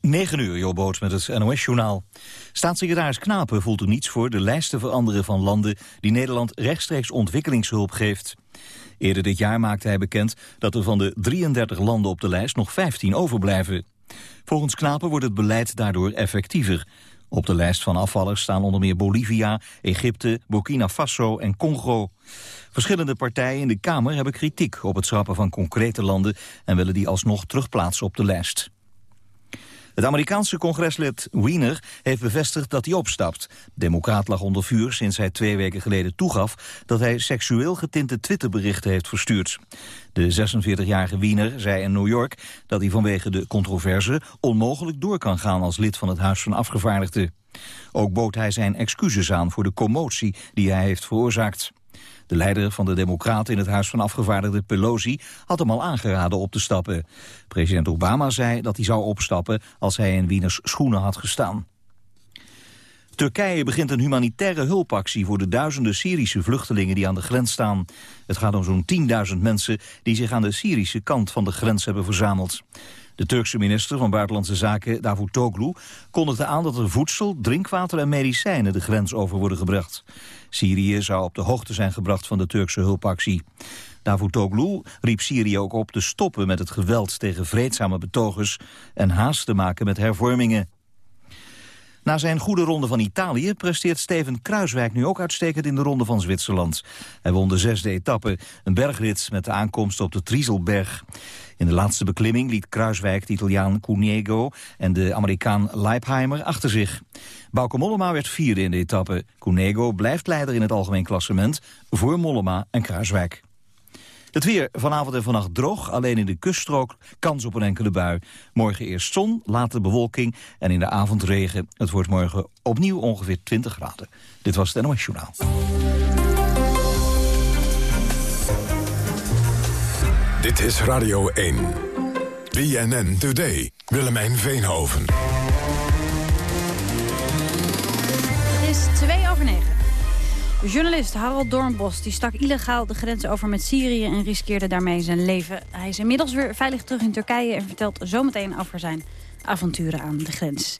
9 uur, Jobboot met het NOS-journaal. Staatssecretaris Knapen voelt er niets voor de lijst te veranderen van landen die Nederland rechtstreeks ontwikkelingshulp geeft. Eerder dit jaar maakte hij bekend dat er van de 33 landen op de lijst nog 15 overblijven. Volgens Knapen wordt het beleid daardoor effectiever. Op de lijst van afvallers staan onder meer Bolivia, Egypte, Burkina Faso en Congo. Verschillende partijen in de Kamer hebben kritiek op het schrappen van concrete landen en willen die alsnog terugplaatsen op de lijst. Het Amerikaanse congreslid Wiener heeft bevestigd dat hij opstapt. De democraat lag onder vuur sinds hij twee weken geleden toegaf... dat hij seksueel getinte Twitterberichten heeft verstuurd. De 46-jarige Wiener zei in New York dat hij vanwege de controverse... onmogelijk door kan gaan als lid van het Huis van Afgevaardigden. Ook bood hij zijn excuses aan voor de commotie die hij heeft veroorzaakt. De leider van de Democraten in het Huis van Afgevaardigden Pelosi had hem al aangeraden op te stappen. President Obama zei dat hij zou opstappen als hij in Wieners schoenen had gestaan. Turkije begint een humanitaire hulpactie voor de duizenden Syrische vluchtelingen die aan de grens staan. Het gaat om zo'n 10.000 mensen die zich aan de Syrische kant van de grens hebben verzameld. De Turkse minister van Buitenlandse Zaken, Davutoglu, kondigde aan dat er voedsel, drinkwater en medicijnen de grens over worden gebracht. Syrië zou op de hoogte zijn gebracht van de Turkse hulpactie. Davutoglu riep Syrië ook op te stoppen met het geweld tegen vreedzame betogers en haast te maken met hervormingen. Na zijn goede ronde van Italië presteert Steven Kruiswijk nu ook uitstekend in de ronde van Zwitserland. Hij won de zesde etappe, een bergrit met de aankomst op de Trieselberg. In de laatste beklimming liet Kruiswijk de Italiaan Cunego en de Amerikaan Leipheimer achter zich. Bauke Mollema werd vierde in de etappe. Cunego blijft leider in het algemeen klassement voor Mollema en Kruiswijk. Het weer vanavond en vannacht droog, alleen in de kuststrook kans op een enkele bui. Morgen eerst zon, later bewolking en in de avond regen. Het wordt morgen opnieuw ongeveer 20 graden. Dit was het NOS Journaal. Dit is Radio 1. BNN Today. Willemijn Veenhoven. Journalist Harold Doornbos die stak illegaal de grens over met Syrië... en riskeerde daarmee zijn leven. Hij is inmiddels weer veilig terug in Turkije... en vertelt zometeen over zijn avonturen aan de grens.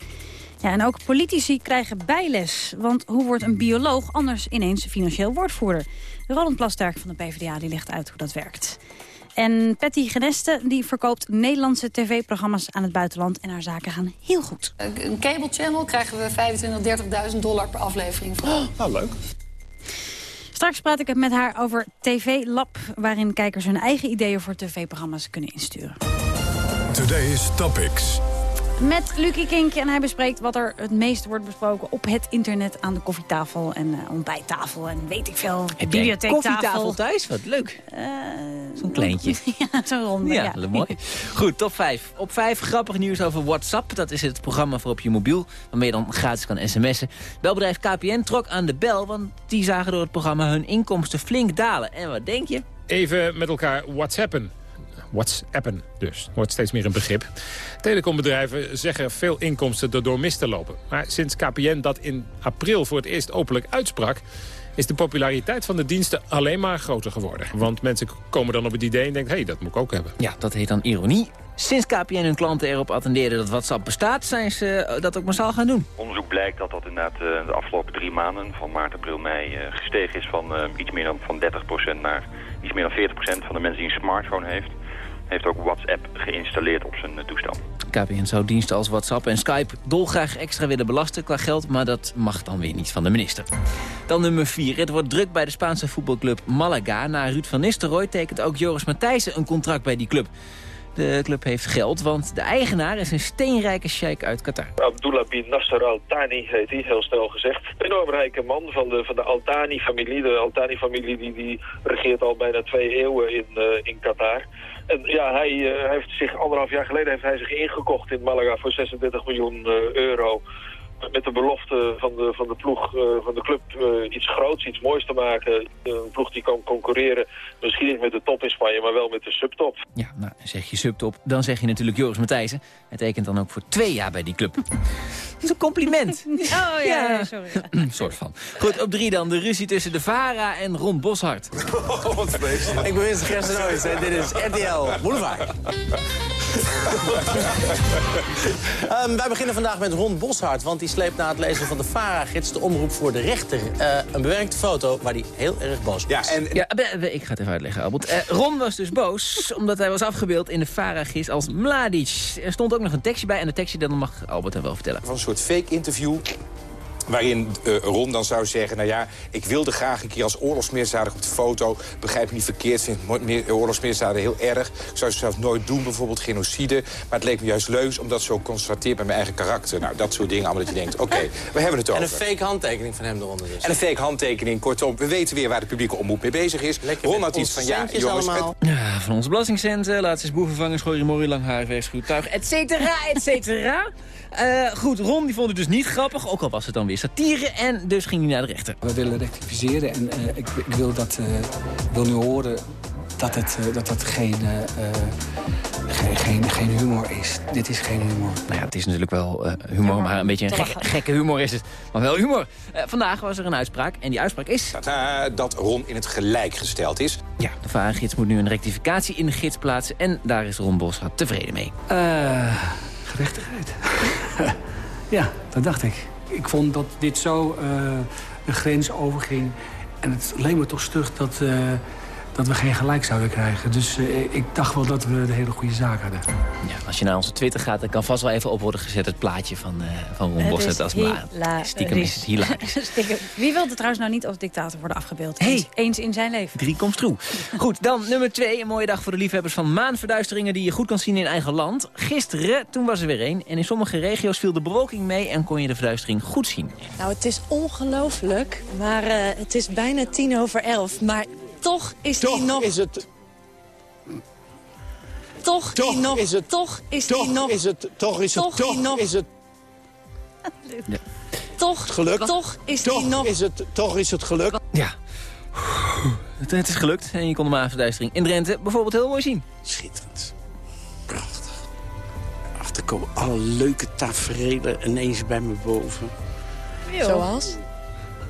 Ja, en ook politici krijgen bijles. Want hoe wordt een bioloog anders ineens financieel woordvoerder? Roland Plasterk van de PvdA die legt uit hoe dat werkt. En Patty Geneste die verkoopt Nederlandse tv-programma's aan het buitenland. En haar zaken gaan heel goed. Een cable channel krijgen we 25.000, 30.000 dollar per aflevering voor. Oh, nou, leuk. Straks praat ik met haar over TV Lab... waarin kijkers hun eigen ideeën voor tv-programma's kunnen insturen. Today's Topics. Met Lucie Kink en hij bespreekt wat er het meest wordt besproken op het internet aan de koffietafel en uh, ontbijttafel en weet ik veel, bibliotheektafel. koffietafel thuis? Wat leuk. Uh, zo'n kleintje. ja, zo'n ronde. Ja, ja. mooi. Goed, top 5. Op 5 grappig nieuws over WhatsApp. Dat is het programma voor op je mobiel, waarmee je dan gratis kan sms'en. Belbedrijf KPN trok aan de bel, want die zagen door het programma hun inkomsten flink dalen. En wat denk je? Even met elkaar WhatsAppen. WhatsAppen dus. Wordt steeds meer een begrip. Telecombedrijven zeggen veel inkomsten erdoor mis te lopen. Maar sinds KPN dat in april voor het eerst openlijk uitsprak is de populariteit van de diensten alleen maar groter geworden. Want mensen komen dan op het idee en denken, hé, hey, dat moet ik ook hebben. Ja, dat heet dan ironie. Sinds KPN hun klanten erop attendeerden dat WhatsApp bestaat... zijn ze eh, dat ook massaal gaan doen. Onderzoek blijkt dat dat inderdaad uh, de afgelopen drie maanden... van maart, april, mei uh, gestegen is van iets meer dan van 30% naar iets meer dan 40% van de mensen die een smartphone heeft heeft ook WhatsApp geïnstalleerd op zijn eh, toestel. KPN zou diensten als WhatsApp en Skype dolgraag extra willen belasten qua geld... maar dat mag dan weer niet van de minister. Dan nummer 4. Het wordt druk bij de Spaanse voetbalclub Malaga. Na Ruud van Nistelrooy tekent ook Joris Matthijssen een contract bij die club. De club heeft geld, want de eigenaar is een steenrijke sheik uit Qatar. Abdullah bin Nasser al-Thani heet hij, heel snel gezegd. Een enorm rijke man van de, van de Al-Thani-familie. De Al-Thani-familie die, die regeert al bijna twee eeuwen in, uh, in Qatar. En ja, hij uh, heeft zich anderhalf jaar geleden heeft hij zich ingekocht in Malaga voor 36 miljoen uh, euro. Met de belofte van de, van de ploeg, uh, van de club, iets groots, iets moois te maken. Een ploeg die kan concurreren, misschien niet met de top in Spanje, maar wel met de subtop. Ja, nou zeg je subtop, dan zeg je natuurlijk Joris Matthijssen. Hij tekent dan ook voor twee jaar bij die club. Dat is een compliment. Oh ja, ja, sorry. Een soort van. Goed, op drie dan. De ruzie tussen de VARA en Ron Boshart. Ik ben Winston Gerstenoois en dit is RTL Boulevard. Ehm, wij beginnen vandaag met Ron Boshart, want die sleept na het lezen van de VARA-gids de omroep voor de rechter. Eh, een bewerkte foto waar hij heel erg boos op Ja, en Ja, be- be- ik ga het even uitleggen, Albert. Eh, Ron was dus boos, omdat hij was afgebeeld in de VARA-gids als Mladic. Er stond ook nog een tekstje bij en de tekstje dan mag Albert hem wel vertellen. van een soort fake interview waarin eh, Ron dan zou zeggen... nou ja, ik wilde graag een keer als oorlogsmisdadiger op de foto... begrijp me niet verkeerd, vind oorlogsmisdaden heel erg. Ik zou ze zelf nooit doen, bijvoorbeeld genocide. Maar het leek me juist leuk, omdat het zo constateert met mijn eigen karakter. Nou, dat soort dingen, allemaal dat je denkt, oké, we hebben het En over. een fake handtekening van hem eronder dus. En een fake handtekening, kortom, we weten weer waar de publieke omroep mee bezig is. Lekker Ron had iets van, ja, jongens... allemaal. Ja, van onze belastingcenten, laatst is boevenvangers, gooien morrie, lang haar, wegschuwtuig, et cetera, et cetera. Eh, goed, Ron die vond het dus niet grappig, ook al was het dan weer satire. En dus ging hij naar de rechter. We willen rectificeren en eh, ik, ik, wil dat, eh, ik wil nu horen dat het, eh, dat het geen, geen, geen, geen humor is. Dit is geen humor. Nou ja, het is natuurlijk wel eh, humor, maar een beetje een gek- gekke humor is het. Maar wel humor. Eh, vandaag was er een uitspraak en die uitspraak is... dat Ron in het gelijk gesteld is. Ja, de VARA-gids moet nu een rectificatie in de gids plaatsen... en daar is Ron Boshart tevreden mee. Eh, ja, dat dacht ik. Ik vond dat dit zo eh, de grens overging. En het leek me toch stug dat, eh, dat we geen gelijk zouden krijgen. Dus eh, ik dacht wel dat we de hele goede zaak hadden. Ja, als je naar onze Twitter gaat, dan kan vast wel even op worden gezet... het plaatje van, eh, van Ron is als ma. hilarisch. Stiekem is het hilarisch. Wie wilde trouwens nou niet als dictator worden afgebeeld? Hey. Eens, eens in zijn leven. Drie komt true. Goed, dan nummer twee. Een mooie dag voor de liefhebbers van maanverduisteringen... die je goed kan zien in eigen land. Gisteren, toen was er weer één. En in sommige regio's viel de bewolking mee... en kon je de verduistering goed zien. Nou, het is ongelooflijk, maar eh, het is bijna tien over elf. Maar toch is die nog... is het, toch, toch die nog, is het- toch is toch die nog... is het, toch is het, toch toch die nog- is het, toch, gelukt. toch is toch die nog... is het, toch is het gelukt. Ja. Het, het is gelukt en je kon de maanverduistering in Drenthe bijvoorbeeld heel mooi zien. Schitterend. Prachtig. Ach, er komen alle leuke tafereelen ineens bij me boven. Zoals?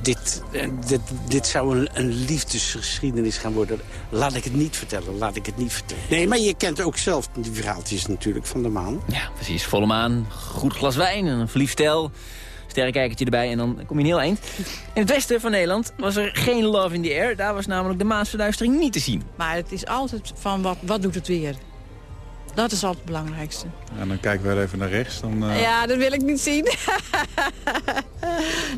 Dit, eh, dit, dit zou een, een liefdesgeschiedenis gaan worden. Laat ik het niet vertellen, laat ik het niet vertellen. Nee, maar je kent ook zelf die verhaaltjes natuurlijk van de maan. Ja, precies. Volle maan, goed glas wijn, een verliefd stel... Sterrenkijkertje erbij en dan kom je een heel eind. In het westen van Nederland was er geen love in the air. Daar was namelijk de maansverduistering niet te zien. Maar het is altijd van wat, wat doet het weer? Dat is altijd het belangrijkste. En dan kijken we weer even naar rechts. Dan, eh, Ja, dat wil ik niet zien.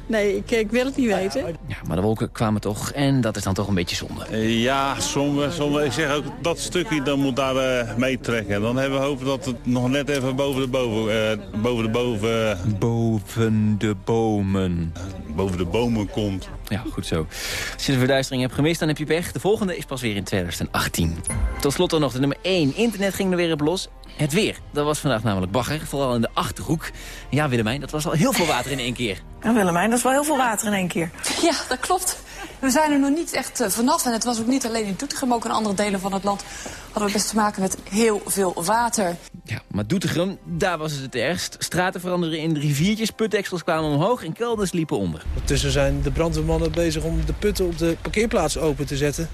nee, ik, ik wil het niet weten. Ja, maar de wolken kwamen toch en dat is dan toch een beetje zonde. eh, ja, sommige, sommige, ik zeg ook dat stukje dan moet daar eh, meetrekken. Dan hebben we hopen dat het nog net even boven de boven, eh, boven de boven, Boven de bomen. boven de bomen komt. Ja, goed zo. Als je de verduistering hebt gemist, dan heb je pech. De volgende is pas weer in 2018. Tot slot dan nog de nummer 1. Internet ging er weer op los. Het weer. Dat was vandaag namelijk bagger, vooral in de Achterhoek. Ja, Willemijn, dat was al heel veel water in één keer. Ja, Willemijn, dat is wel heel veel water in één keer. Ja, dat klopt. We zijn er nog niet echt eh, vanaf. En het was ook niet alleen in Doetinchem, ook in andere delen van het land... hadden we best te maken met heel veel water. Ja, maar Doetinchem, daar was het het ergst. Straten veranderen in riviertjes, putdeksels kwamen omhoog en kelders liepen onder. Ondertussen zijn de brandweermannen bezig om de putten op de parkeerplaats open te zetten.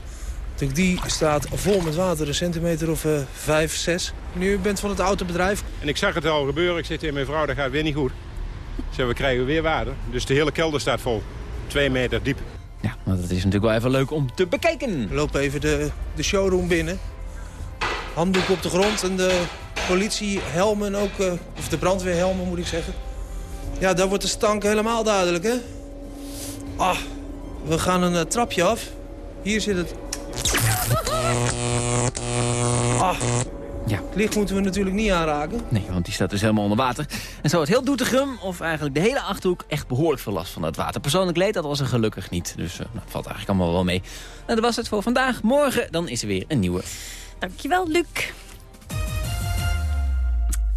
Natuurlijk, die staat vol met water, een centimeter of eh, vijf, zes. Nu, u bent van het autobedrijf. En ik zag het al gebeuren. Ik zit hier met mijn vrouw, dat gaat weer niet goed. Zeg, we krijgen weer water. Dus de hele kelder staat vol. Twee meter diep. Ja, maar dat is natuurlijk wel even leuk om te bekijken. We lopen even de, de showroom binnen. Handdoek op de grond en de politiehelmen ook, eh, of de brandweerhelmen moet ik zeggen. Ja, daar wordt de stank helemaal duidelijk, hè? Ah, we gaan een eh, trapje af. Hier zit het. Ah, Ja. het licht moeten we natuurlijk niet aanraken. Nee, want die staat dus helemaal onder water. En zo had heel Doetinchem, of eigenlijk de hele Achterhoek... echt behoorlijk veel last van dat water. Persoonlijk leed dat was er gelukkig niet. Dus uh, nou, valt eigenlijk allemaal wel mee. En dat was het voor vandaag. Morgen dan is er weer een nieuwe. Dankjewel, Luc.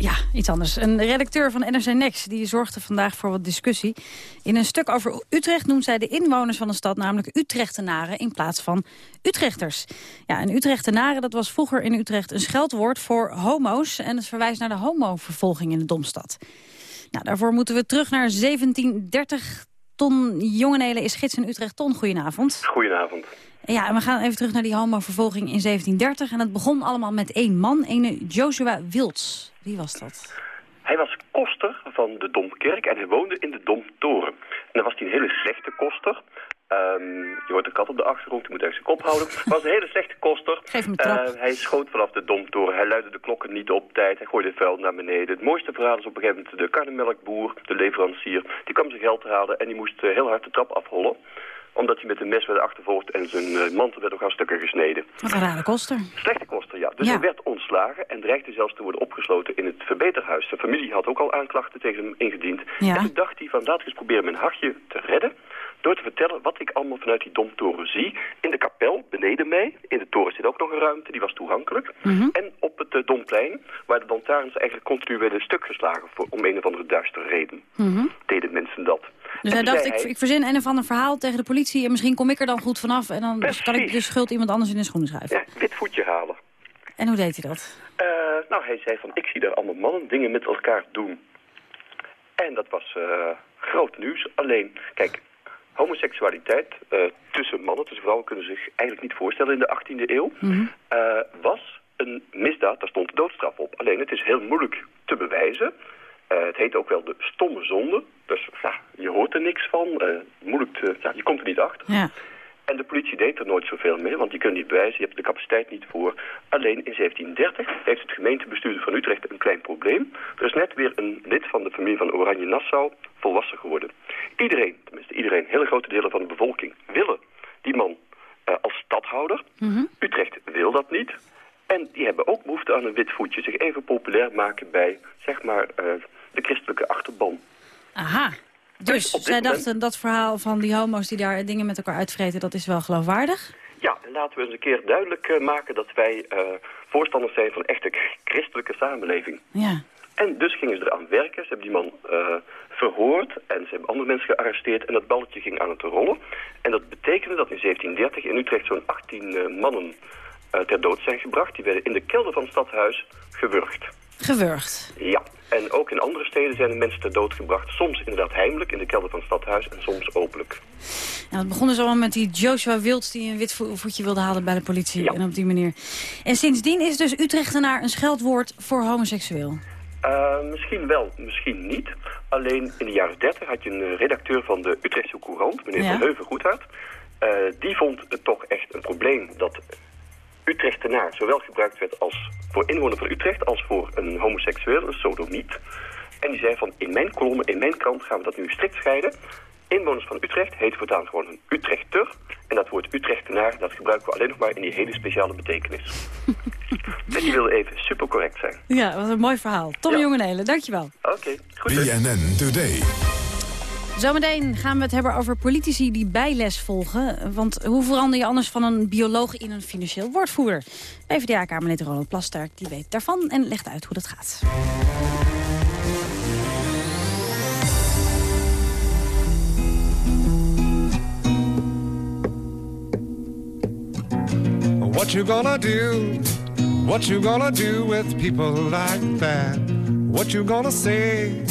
Ja, iets anders. Een redacteur van NRC Next die zorgde vandaag voor wat discussie. In een stuk over Utrecht noemt zij de inwoners van de stad... namelijk Utrechtenaren in plaats van Utrechters. Ja, en Utrechtenaren dat was vroeger in Utrecht een scheldwoord voor homo's... en het verwijst naar de homovervolging in de Domstad. Nou, daarvoor moeten we terug naar 1730. Ton Jongenelen is gids in Utrecht. Ton, goedenavond. Goedenavond. Ja, en we gaan even terug naar die homovervolging in 1730. En het begon allemaal met één man, ene Joshua Wilds. Wie was dat? Hij was koster van de Domkerk en hij woonde in de Domtoren. En dan was hij een hele slechte koster. Ehm, je hoort een kat op de achtergrond, die moet even zijn kop houden. Hij was een hele slechte koster. Geef hem trap. Eh, hij schoot vanaf de Domtoren, hij luidde de klokken niet op tijd, hij gooide vuil naar beneden. Het mooiste verhaal is op een gegeven moment de karnemelkboer, de leverancier. Die kwam zijn geld halen en die moest eh, heel hard de trap afhollen omdat hij met een mes werd achtervolgd en zijn eh, mantel werd nog aan stukken gesneden. Wat een rare koster. Slechte koster, ja. Dus Ja. hij werd ontslagen en dreigde zelfs te worden opgesloten in het verbeterhuis. Zijn familie had ook al aanklachten tegen hem ingediend. Ja. En toen dacht hij van laat ik eens proberen mijn hartje te redden... door te vertellen wat ik allemaal vanuit die domtoren zie. In de kapel, beneden mij. In de toren zit ook nog een ruimte, die was toegankelijk. Mhm. En op het eh, domplein, waar de lantaarns eigenlijk continu werden stuk geslagen... Voor, om een of andere duistere reden. Mhm. Deden mensen dat. Dus hij dacht, ik, ik verzin een of ander verhaal tegen de politie... en misschien kom ik er dan goed vanaf... en dan kan ik de schuld iemand anders in de schoenen schuiven. Ja, wit voetje halen. En hoe deed hij dat? Eh, nou, hij zei van, ik zie daar allemaal mannen dingen met elkaar doen. En dat was eh, groot nieuws. Alleen, kijk, homoseksualiteit eh, tussen mannen, tussen vrouwen... kunnen zich eigenlijk niet voorstellen in de 18e eeuw. eh, was een misdaad, daar stond de doodstraf op. Alleen, het is heel moeilijk te bewijzen. Eh, het heet ook wel de stomme zonde. Dus ja, je hoort er niks van. eh, moeilijk te, ja, je komt er niet achter. Ja. En de politie deed er nooit zoveel mee, want je kunt niet bewijzen, je hebt de capaciteit niet voor. Alleen in 1730 heeft het gemeentebestuur van Utrecht een klein probleem. Er is net weer een lid van de familie van Oranje-Nassau volwassen geworden. Iedereen, tenminste iedereen, hele grote delen van de bevolking, willen die man eh, als stadhouder. Utrecht wil dat niet. En die hebben ook behoefte aan een wit voetje, zich even populair maken bij, zeg maar, de christelijke achterban. Aha. Dus zij moment- dachten dat verhaal van die homo's die daar dingen met elkaar uitvreten... dat is wel geloofwaardig? Ja, en laten we eens een keer duidelijk eh, maken dat wij eh, voorstanders zijn van echte christelijke samenleving. Ja. En dus gingen ze eraan werken. Ze hebben die man eh, verhoord en ze hebben andere mensen gearresteerd. En dat balletje ging aan het rollen. En dat betekende dat in 1730 in Utrecht zo'n 18 eh, mannen ter dood zijn gebracht. Die werden in de kelder van het stadhuis gewurgd. Gewurgd. Ja, en ook in andere steden zijn er mensen ter dood gebracht. Soms inderdaad heimelijk in de kelder van het stadhuis en soms openlijk. En het begon dus allemaal met die Joshua Wilds... die een wit vo- voetje wilde halen bij de politie. En op die manier. En sindsdien is dus Utrechtenaar een scheldwoord voor homoseksueel. Uh, misschien wel, misschien niet. Alleen in de jaren 30 had je een eh, redacteur van de Utrechtse Courant, meneer Ja. Van Heuven Goedhart. Eh, die vond het toch echt een probleem dat Utrechtenaar zowel gebruikt werd als voor inwoner van Utrecht als voor een homoseksueel, een sodomiet. En die zei van in mijn kolommen, in mijn krant gaan we dat nu strikt scheiden. Inwoners van Utrecht heet voortaan gewoon een Utrechter. En dat woord Utrechtenaar, dat gebruiken we alleen nog maar in die hele speciale betekenis. en die wilde even super correct zijn. Ja, wat een mooi verhaal. Tom Jongenelen, dankjewel. Oké, goed. dus. BNN Today. Zometeen gaan we het hebben over politici die bijles volgen. Want hoe verander je anders van een bioloog in een financieel woordvoerder? PvdA-kamerlid Ronald Plasterk die weet daarvan en legt uit hoe dat gaat. What you gonna do? What you gonna do with people like that? What you gonna say?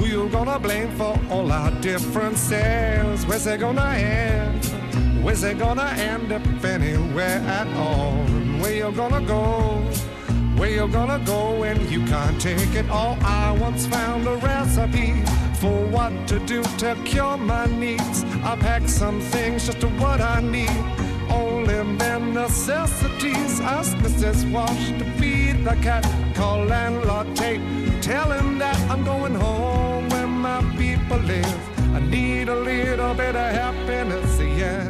Who you gonna blame for all our differences? Where's it gonna end? Where's it gonna end if anywhere at all? Where you gonna go? Where you gonna go when you can't take it all? I once found a recipe for what to do to cure my needs. I packed some things just to what I need Only then necessities. Ask Mrs. Wash to feed the cat. Call landlord Tate. Tell him that I'm going home people live. I need a little bit of happiness, yeah.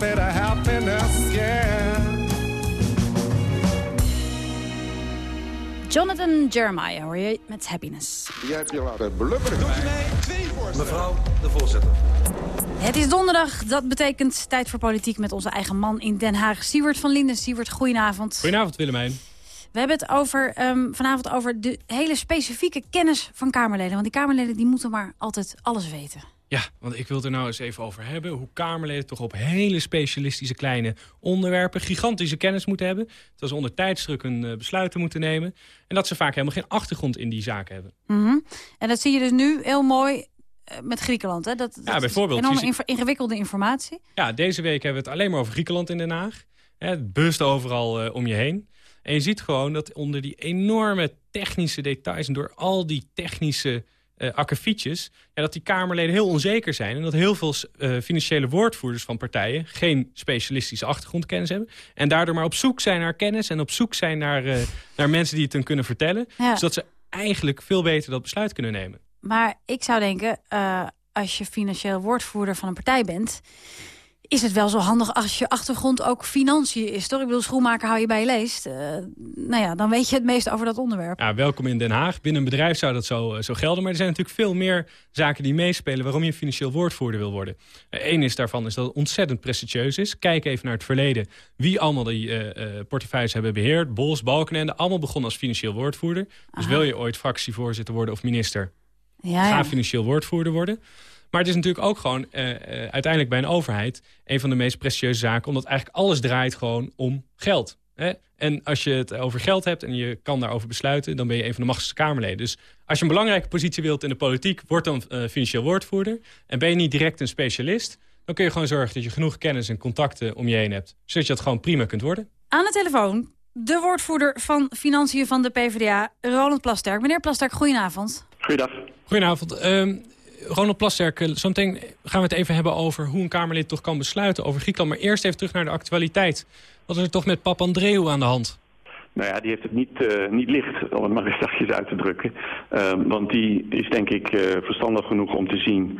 Bit of happiness, yeah. Jonathan Jeremiah hoor je met Happiness. Jij hebt je laten blubberen. Mevrouw de voorzitter. Het is donderdag, dat betekent tijd voor politiek met onze eigen man in Den Haag. Siewert van Linden. Siewert, goedenavond. Goedenavond Willemijn. We hebben het over, ehm, vanavond over de hele specifieke kennis van Kamerleden. Want die Kamerleden die moeten maar altijd alles weten. Ja, want ik wil het er nou eens even over hebben. Hoe Kamerleden toch op hele specialistische kleine onderwerpen... gigantische kennis moeten hebben. Dat ze onder tijdsdruk een uh, besluiten moeten nemen. En dat ze vaak helemaal geen achtergrond in die zaken hebben. Mm -hmm. En dat zie je dus nu heel mooi uh, met Griekenland. Hè? Dat, ja, bijvoorbeeld. Enorme inv ingewikkelde informatie. Ja, deze week hebben we het alleen maar over Griekenland in Den Haag. Het bust overal uh, om je heen. En je ziet gewoon dat onder die enorme technische details... en door al die technische uh, akkefietjes... Ja, dat die Kamerleden heel onzeker zijn... en dat heel veel uh, financiële woordvoerders van partijen... geen specialistische achtergrondkennis hebben... en daardoor maar op zoek zijn naar kennis... en op zoek zijn naar, uh, naar mensen die het hun kunnen vertellen... Ja. zodat ze eigenlijk veel beter dat besluit kunnen nemen. Maar ik zou denken, als je financieel woordvoerder van een partij bent is het wel zo handig als je achtergrond ook financiën is, toch? Ik bedoel, schoenmaker hou je bij je leest. Uh, nou ja, dan weet je het meest over dat onderwerp. Ja, welkom in Den Haag. Binnen een bedrijf zou dat zo, zo gelden. Maar er zijn natuurlijk veel meer zaken die meespelen... waarom je financieel woordvoerder wil worden. Eén uh, is daarvan is dat het ontzettend prestigieus is. Kijk even naar het verleden. Wie allemaal die uh, portefeuilles hebben beheerd. Bos, Balkenende, allemaal begonnen als financieel woordvoerder. Dus Aha. wil je ooit fractievoorzitter worden of minister... Ja, ga financieel woordvoerder worden. Maar het is natuurlijk ook gewoon uh, uh, uiteindelijk bij een overheid... een van de meest prestigieuze zaken... omdat eigenlijk alles draait gewoon om geld. Hè? En als je het over geld hebt en je kan daarover besluiten... dan ben je een van de machtigste Kamerleden. Dus als je een belangrijke positie wilt in de politiek... word dan uh, financieel woordvoerder. En ben je niet direct een specialist... dan kun je gewoon zorgen dat je genoeg kennis en contacten om je heen hebt. Zodat je dat gewoon prima kunt worden. Aan de telefoon de woordvoerder van Financiën van de PvdA, Roland Plasterk. Meneer Plasterk, goedenavond. Goedendag. Goedenavond. Uh, Ronald Plasterk, zometeen gaan we het even hebben over hoe een Kamerlid toch kan besluiten over Griekenland. Maar eerst even terug naar de actualiteit. Wat is er toch met Papandreou aan de hand? Nou ja, die heeft het niet, uh, niet licht, om het maar eens zachtjes uit te drukken. Uh, want die is denk ik uh, verstandig genoeg om te zien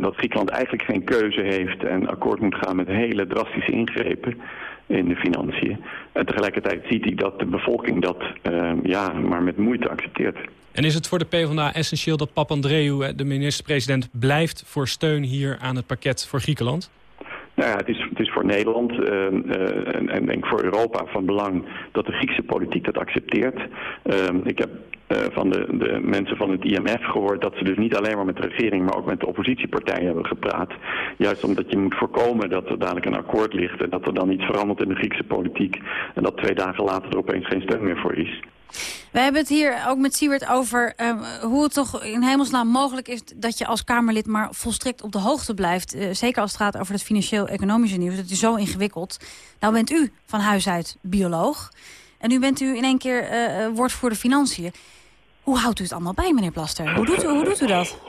dat Griekenland eigenlijk geen keuze heeft... en akkoord moet gaan met hele drastische ingrepen in de financiën. En tegelijkertijd ziet hij dat de bevolking dat ja, maar met moeite accepteert. En is het voor de PvdA essentieel dat Papandreou, de minister-president... blijft voor steun hier aan het pakket voor Griekenland? Nou ja, het is, het is voor Nederland uh, uh, en, en denk voor Europa van belang dat de Griekse politiek dat accepteert. Uh, ik heb van de, de mensen van het IMF gehoord dat ze dus niet alleen maar met de regering, maar ook met de oppositiepartijen hebben gepraat. Juist omdat je moet voorkomen dat er dadelijk een akkoord ligt en dat er dan iets verandert in de Griekse politiek. En dat twee dagen later er opeens geen steun meer voor is. We hebben het hier ook met Siewert over uh, hoe het toch in hemelsnaam mogelijk is... dat je als Kamerlid maar volstrekt op de hoogte blijft. Uh, zeker als het gaat over het financieel-economische nieuws. Dat is zo ingewikkeld. Nou bent u van huis uit bioloog. En nu bent u in één keer uh, woordvoerder financiën. Hoe houdt u het allemaal bij, meneer Plaster? Hoe doet u, hoe doet u dat?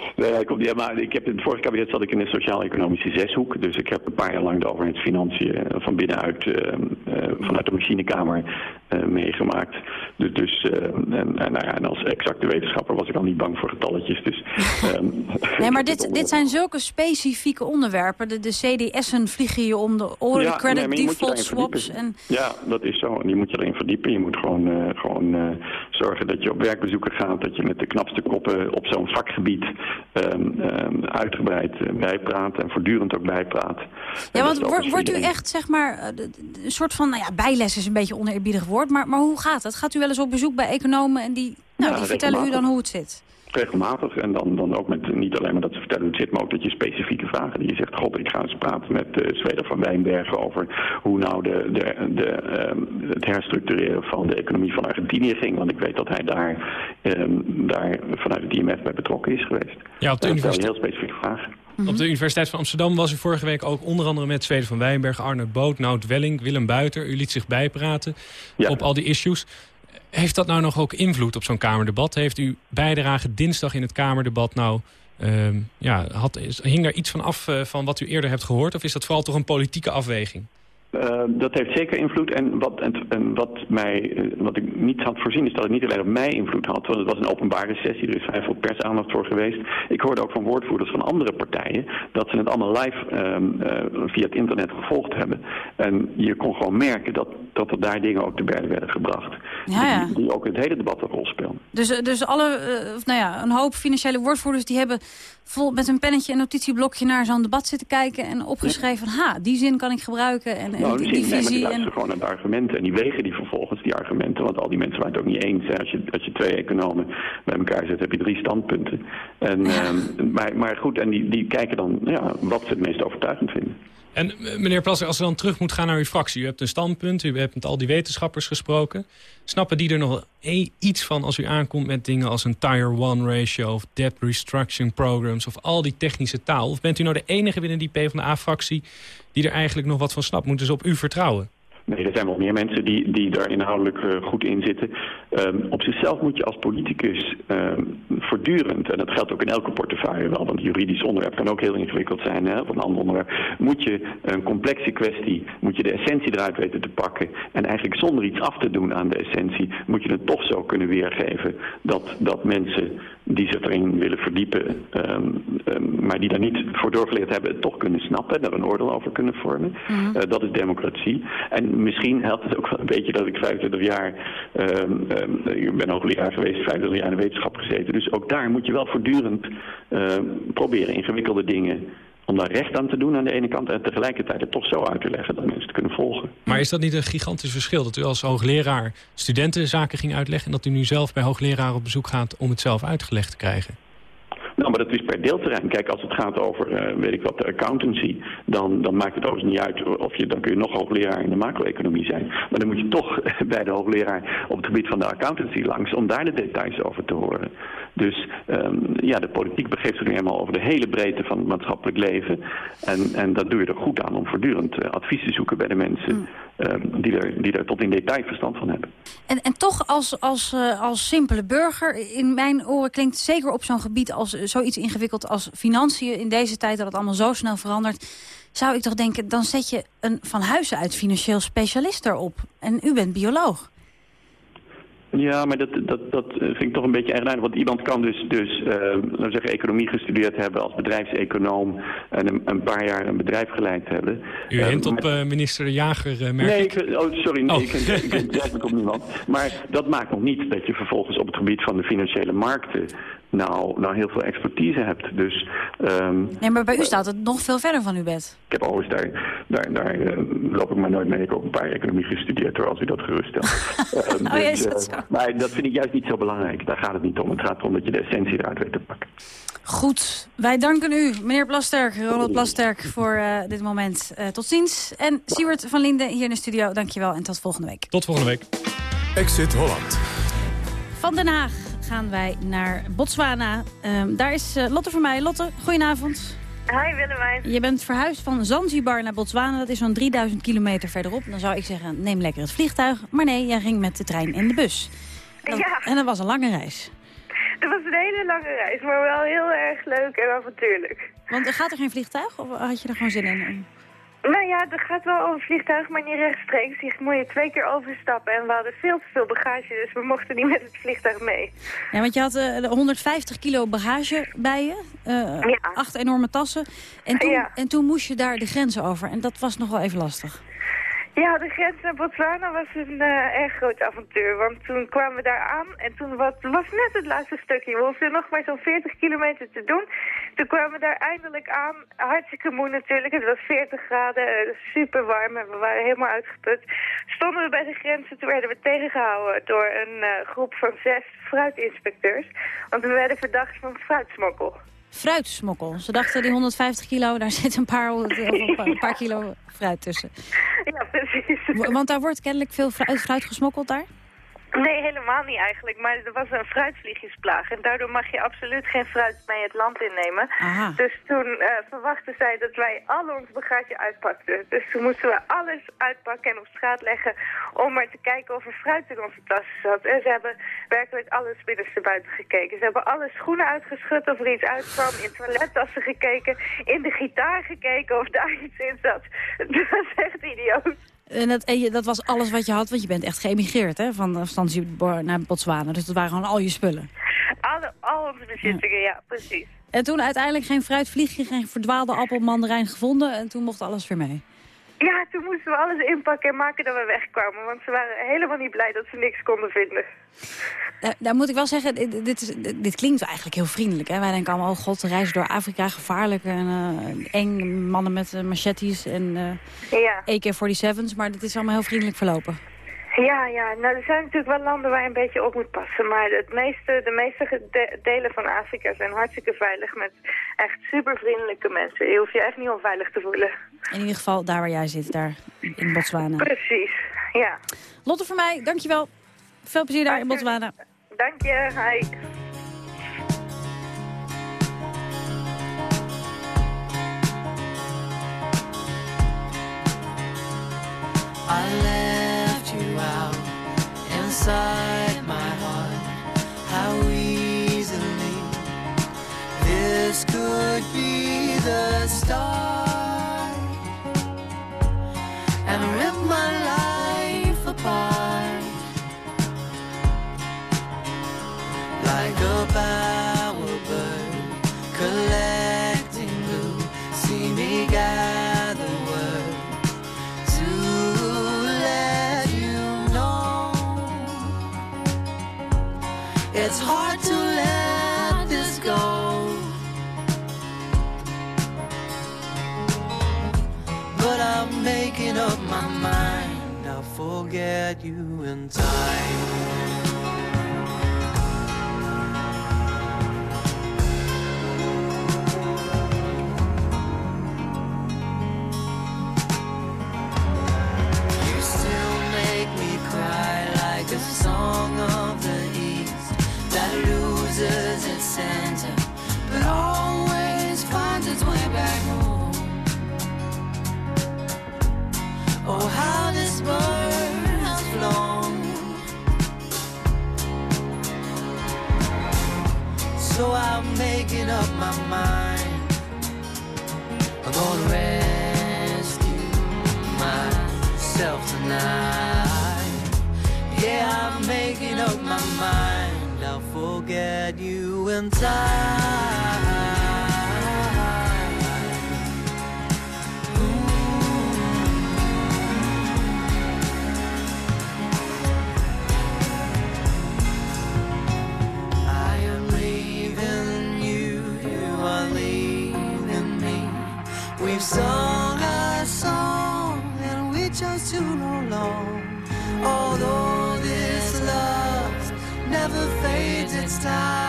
Ja, maar ik heb in het vorige kabinet zat ik in de sociaal-economische zeshoek. Dus ik heb een paar jaar lang de overheidsfinanciën van binnenuit, uh, uh, vanuit de machinekamer, eh, meegemaakt. Dus, dus eh, en, en, nou ja, en als exacte wetenschapper was ik al niet bang voor getalletjes. Dus, ehm, Nee, maar dit, dit zijn zulke specifieke onderwerpen. De, de CDS'en vliegen je om de oren, Ja, credit nee, default swaps. En, Ja, dat is zo. En je moet je erin verdiepen. Je moet gewoon, eh, gewoon eh, zorgen dat je op werkbezoeken gaat. Dat je met de knapste koppen op zo'n vakgebied ehm, ehm, uitgebreid eh, bijpraat. En voortdurend ook bijpraat. Ja, want wordt, u echt, zeg maar, eh, een soort van, nou ja, bijles is een beetje oneerbiedig woord. Maar, maar hoe gaat het? Gaat u wel eens op bezoek bij economen en die, nou, Ja, die vertellen u dan hoe het zit? Regelmatig. En dan, dan ook met niet alleen maar dat ze vertellen hoe het zit, maar ook dat je specifieke vragen die je zegt. God, ik ga eens praten met uh, Zweder van Wijnbergen over hoe nou de, de, de, ehm, het herstructureren van de economie van Argentinië ging. Want ik weet dat hij daar, ehm, daar vanuit het IMF bij betrokken is geweest. Ja, op de universiteit. heel specifieke vragen. Op de Universiteit van Amsterdam was u vorige week ook onder andere met Zweden van Wijnberg, Arnold Boot, Nout Welling, Willem Buiter. U liet zich bijpraten op al die issues. Heeft dat nou nog ook invloed op zo'n Kamerdebat? Heeft uw bijdrage dinsdag in het Kamerdebat nou... ehm, ja, had, hing daar iets van af eh, van wat u eerder hebt gehoord? Of is dat vooral toch een politieke afweging? Uh, dat heeft zeker invloed. En wat, en, wat, mij, uh, wat ik niet had voorzien is dat het niet alleen op mij invloed had. Want het was een openbare sessie, er is vrij veel persaandacht voor geweest. Ik hoorde ook van woordvoerders van andere partijen dat ze het allemaal live um, uh, via het internet gevolgd hebben. En je kon gewoon merken dat, dat er daar dingen ook te berden werden gebracht. Ja, ja. Die, die ook het hele debat een rol spelen. Dus, dus alle, uh, nou ja, een hoop financiële woordvoerders die hebben vol met een pennetje en notitieblokje naar zo'n debat zitten kijken en opgeschreven, ja. ha, die zin kan ik gebruiken en, nou, die, die, die nee, visie. maar die en... gewoon naar de argumenten en die wegen die vervolgens die argumenten, want al die mensen waren het ook niet eens. Hè. Als, je, als je twee economen bij elkaar zet, heb je drie standpunten. En, ja. um, maar, maar goed, en die, die kijken dan ja, wat ze het meest overtuigend vinden. En meneer Plasser, als u dan terug moet gaan naar uw fractie... u hebt een standpunt, u hebt met al die wetenschappers gesproken... snappen die er nog iets van als u aankomt met dingen als een Tier 1 ratio... of debt restructuring programs of al die technische taal? Of bent u nou de enige binnen die PvdA-fractie... die er eigenlijk nog wat van snapt? Moeten ze op u vertrouwen? Nee, er zijn wel meer mensen die, die daar inhoudelijk uh, goed in zitten. Um, op zichzelf moet je als politicus um, voortdurend, en dat geldt ook in elke portefeuille wel, want juridisch onderwerp kan ook heel ingewikkeld zijn, hè, of een ander onderwerp, moet je een complexe kwestie, moet je de essentie eruit weten te pakken. En eigenlijk zonder iets af te doen aan de essentie, moet je het toch zo kunnen weergeven dat, dat mensen die zich erin willen verdiepen, um, maar die daar niet voor doorgeleerd hebben, het toch kunnen snappen, daar een oordeel over kunnen vormen. Mm -hmm. uh, dat is democratie. En misschien helpt het ook wel een beetje dat ik 25 jaar, um, ik ben hoogleraar geweest, 25 jaar in de wetenschap gezeten. Dus ook daar moet je wel voortdurend uh, proberen ingewikkelde dingen om daar recht aan te doen aan de ene kant... en tegelijkertijd het toch zo uit te leggen dat mensen het kunnen volgen. Maar is dat niet een gigantisch verschil? Dat u als hoogleraar studentenzaken ging uitleggen... en dat u nu zelf bij hoogleraar op bezoek gaat om het zelf uitgelegd te krijgen? Nou, maar dat is per deelterrein. Kijk, als het gaat over, uh, weet ik wat, de accountancy... dan, dan maakt het overigens niet uit of je... dan kun je nog hoogleraar in de macro-economie zijn. Maar dan moet je toch bij de hoogleraar op het gebied van de accountancy langs... om daar de details over te horen. Dus um, ja, de politiek begeeft zich nu helemaal over de hele breedte van het maatschappelijk leven. En, en dat doe je er goed aan om voortdurend uh, advies te zoeken bij de mensen... Mm. Um, die, er, die er tot in detail verstand van hebben. En, en toch als, als, uh, als simpele burger, in mijn oren klinkt zeker op zo'n gebied als zoiets ingewikkeld als financiën in deze tijd dat het allemaal zo snel verandert, zou ik toch denken, dan zet je een van huis uit financieel specialist erop. En u bent bioloog. Ja, maar dat, dat, dat vind ik toch een beetje eigenaardig. Want iemand kan dus, dus uh, laten we zeggen, economie gestudeerd hebben als bedrijfseconoom en een, een paar jaar een bedrijf geleid hebben. U hint uh, op uh, minister Jager, merk Nee, ik. ik, oh, sorry, nee, oh. ik, ik, ik, ik op niemand. Maar dat maakt nog niet dat je vervolgens op het gebied van de financiële markten nou, nou heel veel expertise hebt. Dus, um, nee, maar bij u staat het nog veel verder van uw bed. Ik heb overigens daar, daar, daar uh, loop ik maar nooit mee. Ik heb ook een paar economie gestudeerd hoor, als u dat gerust stelt. um, oh, dus, ja, dat uh, maar dat vind ik juist niet zo belangrijk. Daar gaat het niet om. Het gaat erom dat je de essentie eruit weet te pakken. Goed, wij danken u, meneer Plasterk, Ronald Plasterk, voor uh, dit moment. tot ziens. En Siewert van Linden hier in de studio, dankjewel en tot volgende week. Tot volgende week. Exit Holland. Van Den Haag gaan wij naar Botswana. Um, daar is uh, Lotte voor mij. Lotte, goedenavond. Hi Willemijn. Je bent verhuisd van Zanzibar naar Botswana. Dat is zo'n 3000 kilometer verderop. Dan zou ik zeggen, neem lekker het vliegtuig. Maar nee, jij ging met de trein en de bus. Dat, ja. En dat was een lange reis. Dat was een hele lange reis, maar wel heel erg leuk en avontuurlijk. Want gaat er geen vliegtuig of had je er gewoon zin in? Nou ja, dat gaat wel over vliegtuig, maar niet rechtstreeks. Je moet je twee keer overstappen en we hadden veel te veel bagage, dus we mochten niet met het vliegtuig mee. Ja, want je had eh, 150 kilo bagage bij je. eh, Acht enorme tassen. En toen, Ja. en toen moest je daar de grenzen over. En dat was nog wel even lastig. Ja, de grens naar Botswana was een eh, erg groot avontuur. Want toen kwamen we daar aan en toen was, net het laatste stukje. We hoefden nog maar zo'n 40 kilometer te doen. Toen kwamen we daar eindelijk aan. Hartstikke moe natuurlijk. Het was 40 graden, eh, super warm en we waren helemaal uitgeput. Stonden we bij de grens en toen werden we tegengehouden door een eh, groep van zes fruitinspecteurs. Want we werden verdacht van fruitsmokkel. Fruitsmokkel. Ze dachten die 150 kilo, daar zit een paar, een paar- kilo fruit tussen. Ja, precies. Want daar wordt kennelijk veel fruit, fruit gesmokkeld daar? Nee, helemaal niet eigenlijk. Maar er was een fruitvliegjesplaag. En daardoor mag je absoluut geen fruit mee het land innemen. Aha. Dus toen eh, verwachten zij dat wij al ons bagage uitpakten. Dus toen moesten we alles uitpakken en op straat leggen... om maar te kijken of er fruit in onze tassen zat. En ze hebben werkelijk alles binnenstebuiten gekeken. Ze hebben alle schoenen uitgeschud of er iets uitkwam. In toilettassen gekeken. In de gitaar gekeken of daar iets in zat. Dat was echt idioot. En dat, en je, dat was alles wat je had, want je bent echt geëmigreerd hè, van naar Botswana. Dus dat waren gewoon al je spullen. Alle, al onze bezittingen, ja, precies. En toen uiteindelijk geen fruitvliegje, geen verdwaalde appel, mandarijn gevonden. En toen mocht alles weer mee. Ja, toen moesten we alles inpakken en maken dat we wegkwamen. Want ze waren helemaal niet blij dat ze niks konden vinden. Daar, daar moet ik wel zeggen, dit, dit, is, dit klinkt eigenlijk heel vriendelijk. Hè? Wij denken allemaal, oh god, reizen door Afrika, gevaarlijk en eh, eng. Mannen met eh, machetes en eh Ja. AK-47's. Maar dit is allemaal heel vriendelijk verlopen. Ja, ja. Nou, er zijn natuurlijk wel landen waar je een beetje op moet passen. Maar het meeste, de meeste delen van Afrika zijn hartstikke veilig met echt super vriendelijke mensen. Je hoeft je echt niet onveilig te voelen. In ieder geval daar waar jij zit, daar in Botswana. Precies, ja. Lotte voor mij, dankjewel. Veel plezier daar in Botswana. Dank je, hi. I inside my heart. How easily this could be the start and rip my life apart like a bowerbird my mind. I'll forget you in time. You still make me cry like a song of the East that loses its center, how this flown. So I'm making up my mind. I'm gonna rescue myself tonight. Yeah, I'm making up my mind. I'll forget you in time. It's time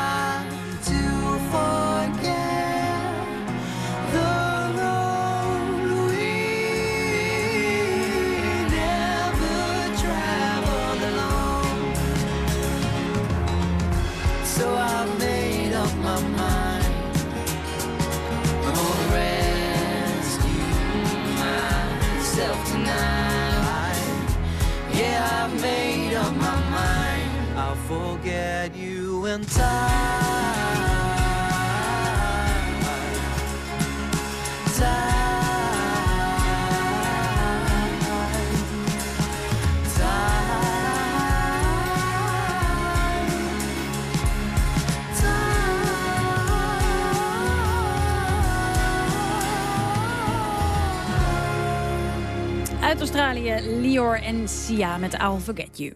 Australië, Lior en Sia met I'll Forget You.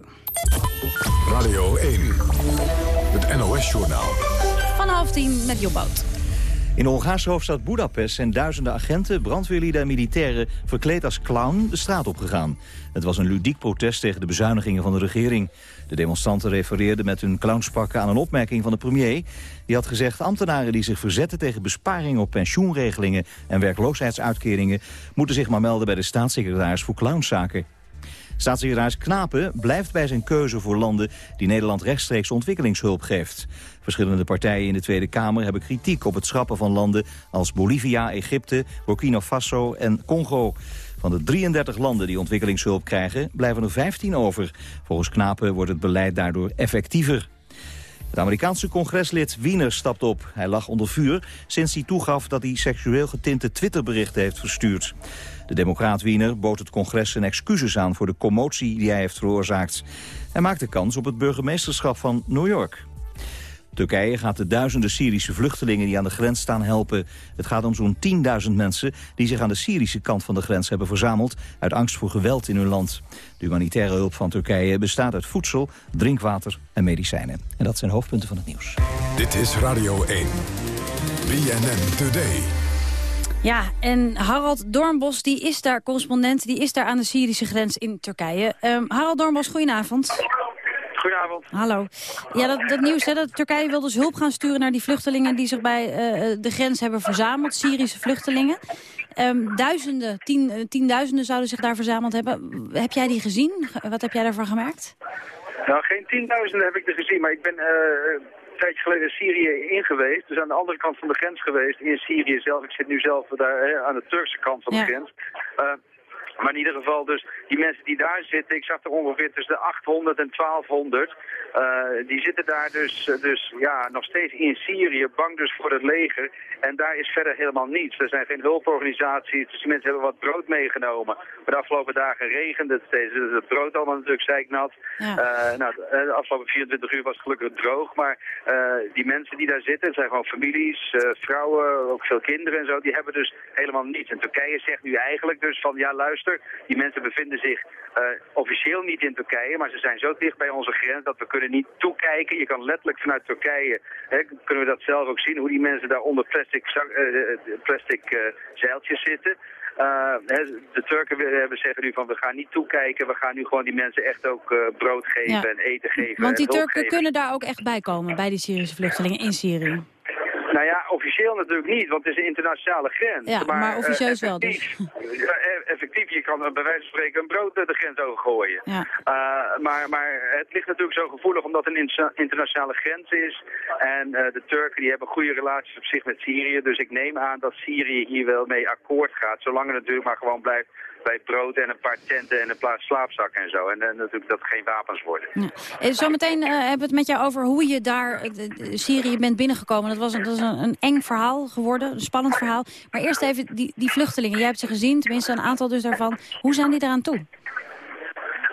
Radio 1, het NOS-journaal. Van half tien met Jobboot. In de Hongaarse hoofdstad Budapest zijn duizenden agenten, brandweerlieden en militairen verkleed als clown de straat opgegaan. Het was een ludiek protest tegen de bezuinigingen van de regering. De demonstranten refereerden met hun clownspakken aan een opmerking van de premier. Die had gezegd ambtenaren die zich verzetten tegen besparingen op pensioenregelingen en werkloosheidsuitkeringen moeten zich maar melden bij de staatssecretaris voor clownszaken. Staatssecretaris Knapen blijft bij zijn keuze voor landen die Nederland rechtstreeks ontwikkelingshulp geeft. Verschillende partijen in de Tweede Kamer hebben kritiek op het schrappen van landen als Bolivia, Egypte, Burkina Faso en Congo. Van de 33 landen die ontwikkelingshulp krijgen, blijven er 15 over. Volgens Knapen wordt het beleid daardoor effectiever. Het Amerikaanse congreslid Wiener stapt op. Hij lag onder vuur sinds hij toegaf dat hij seksueel getinte Twitterberichten heeft verstuurd. De democraat Wiener bood het congres zijn excuses aan voor de commotie die hij heeft veroorzaakt. Hij maakte kans op het burgemeesterschap van New York. Turkije gaat de duizenden Syrische vluchtelingen die aan de grens staan helpen. Het gaat om zo'n 10.000 mensen die zich aan de Syrische kant van de grens hebben verzameld... uit angst voor geweld in hun land. De humanitaire hulp van Turkije bestaat uit voedsel, drinkwater en medicijnen. En dat zijn hoofdpunten van het nieuws. Dit is Radio 1. BNN Today. Ja, en Harald Doornbos, die is daar correspondent, die is daar aan de Syrische grens in Turkije. Ehm, Harald Doornbos, goedenavond. Goedenavond. Hallo. Ja, dat, dat nieuws, hè, dat Turkije wil dus hulp gaan sturen naar die vluchtelingen die zich bij eh, de grens hebben verzameld, Syrische vluchtelingen. Ehm, duizenden, tien, eh, tienduizenden zouden zich daar verzameld hebben. Heb jij die gezien? Wat heb jij daarvan gemerkt? Nou, geen tienduizenden heb ik er gezien, maar ik ben eh, een tijdje geleden Syrië in geweest. Dus aan de andere kant van de grens geweest, in Syrië zelf. Ik zit nu zelf daar hè, aan de Turkse kant van de Ja. grens. Eh, maar in ieder geval dus, die mensen die daar zitten, ik zag er ongeveer tussen de 800 en 1200. Eh, die zitten daar dus, eh, dus ja, nog steeds in Syrië, bang dus voor het leger. En daar is verder helemaal niets. Er zijn geen hulporganisaties, dus die mensen hebben wat brood meegenomen. Maar de afgelopen dagen regende het steeds. Dus het brood allemaal natuurlijk zeiknat. Eh, nou, de afgelopen 24 uur was het gelukkig droog. Maar die mensen die daar zitten, het zijn gewoon families, vrouwen, ook veel kinderen en zo. Die hebben dus helemaal niets. En Turkije zegt nu eigenlijk dus van, ja luister, die mensen bevinden zich officieel niet in Turkije. Maar ze zijn zo dicht bij onze grens dat we kunnen niet toekijken. Je kan letterlijk vanuit Turkije, hè, kunnen we dat zelf ook zien, hoe die mensen daar onder plastic, zak- eh, eh, plastic eh, zeiltjes zitten. Eh, hè, de Turken hebben zeggen nu van we gaan niet toekijken, we gaan nu gewoon die mensen echt ook eh, brood geven Ja. en eten geven. Want die Turken geven. kunnen daar ook echt bij komen, bij die Syrische vluchtelingen in Syrië. Nou ja, officieel natuurlijk niet, want het is een internationale grens. Ja, maar eh, officieus wel dus. effectief, e- effectief, je kan eh, bij wijze van spreken een brood de grens overgooien. Ja. Eh, maar, maar het ligt natuurlijk zo gevoelig omdat het een inter- internationale grens is. En eh, de Turken die hebben goede relaties op zich met Syrië. Dus ik neem aan dat Syrië hier wel mee akkoord gaat. Zolang het natuurlijk maar gewoon blijft bij brood en een paar tenten en een paar slaapzakken en zo. En eh, natuurlijk dat geen wapens worden. Eh, Zometeen eh, hebben we het met jou over hoe je daar Syrië bent binnengekomen. Dat was, een, dat is een, een eng verhaal geworden, een spannend verhaal. Maar eerst even die, die vluchtelingen. Jij hebt ze gezien, tenminste een aantal dus daarvan. Hoe zijn die eraan toe?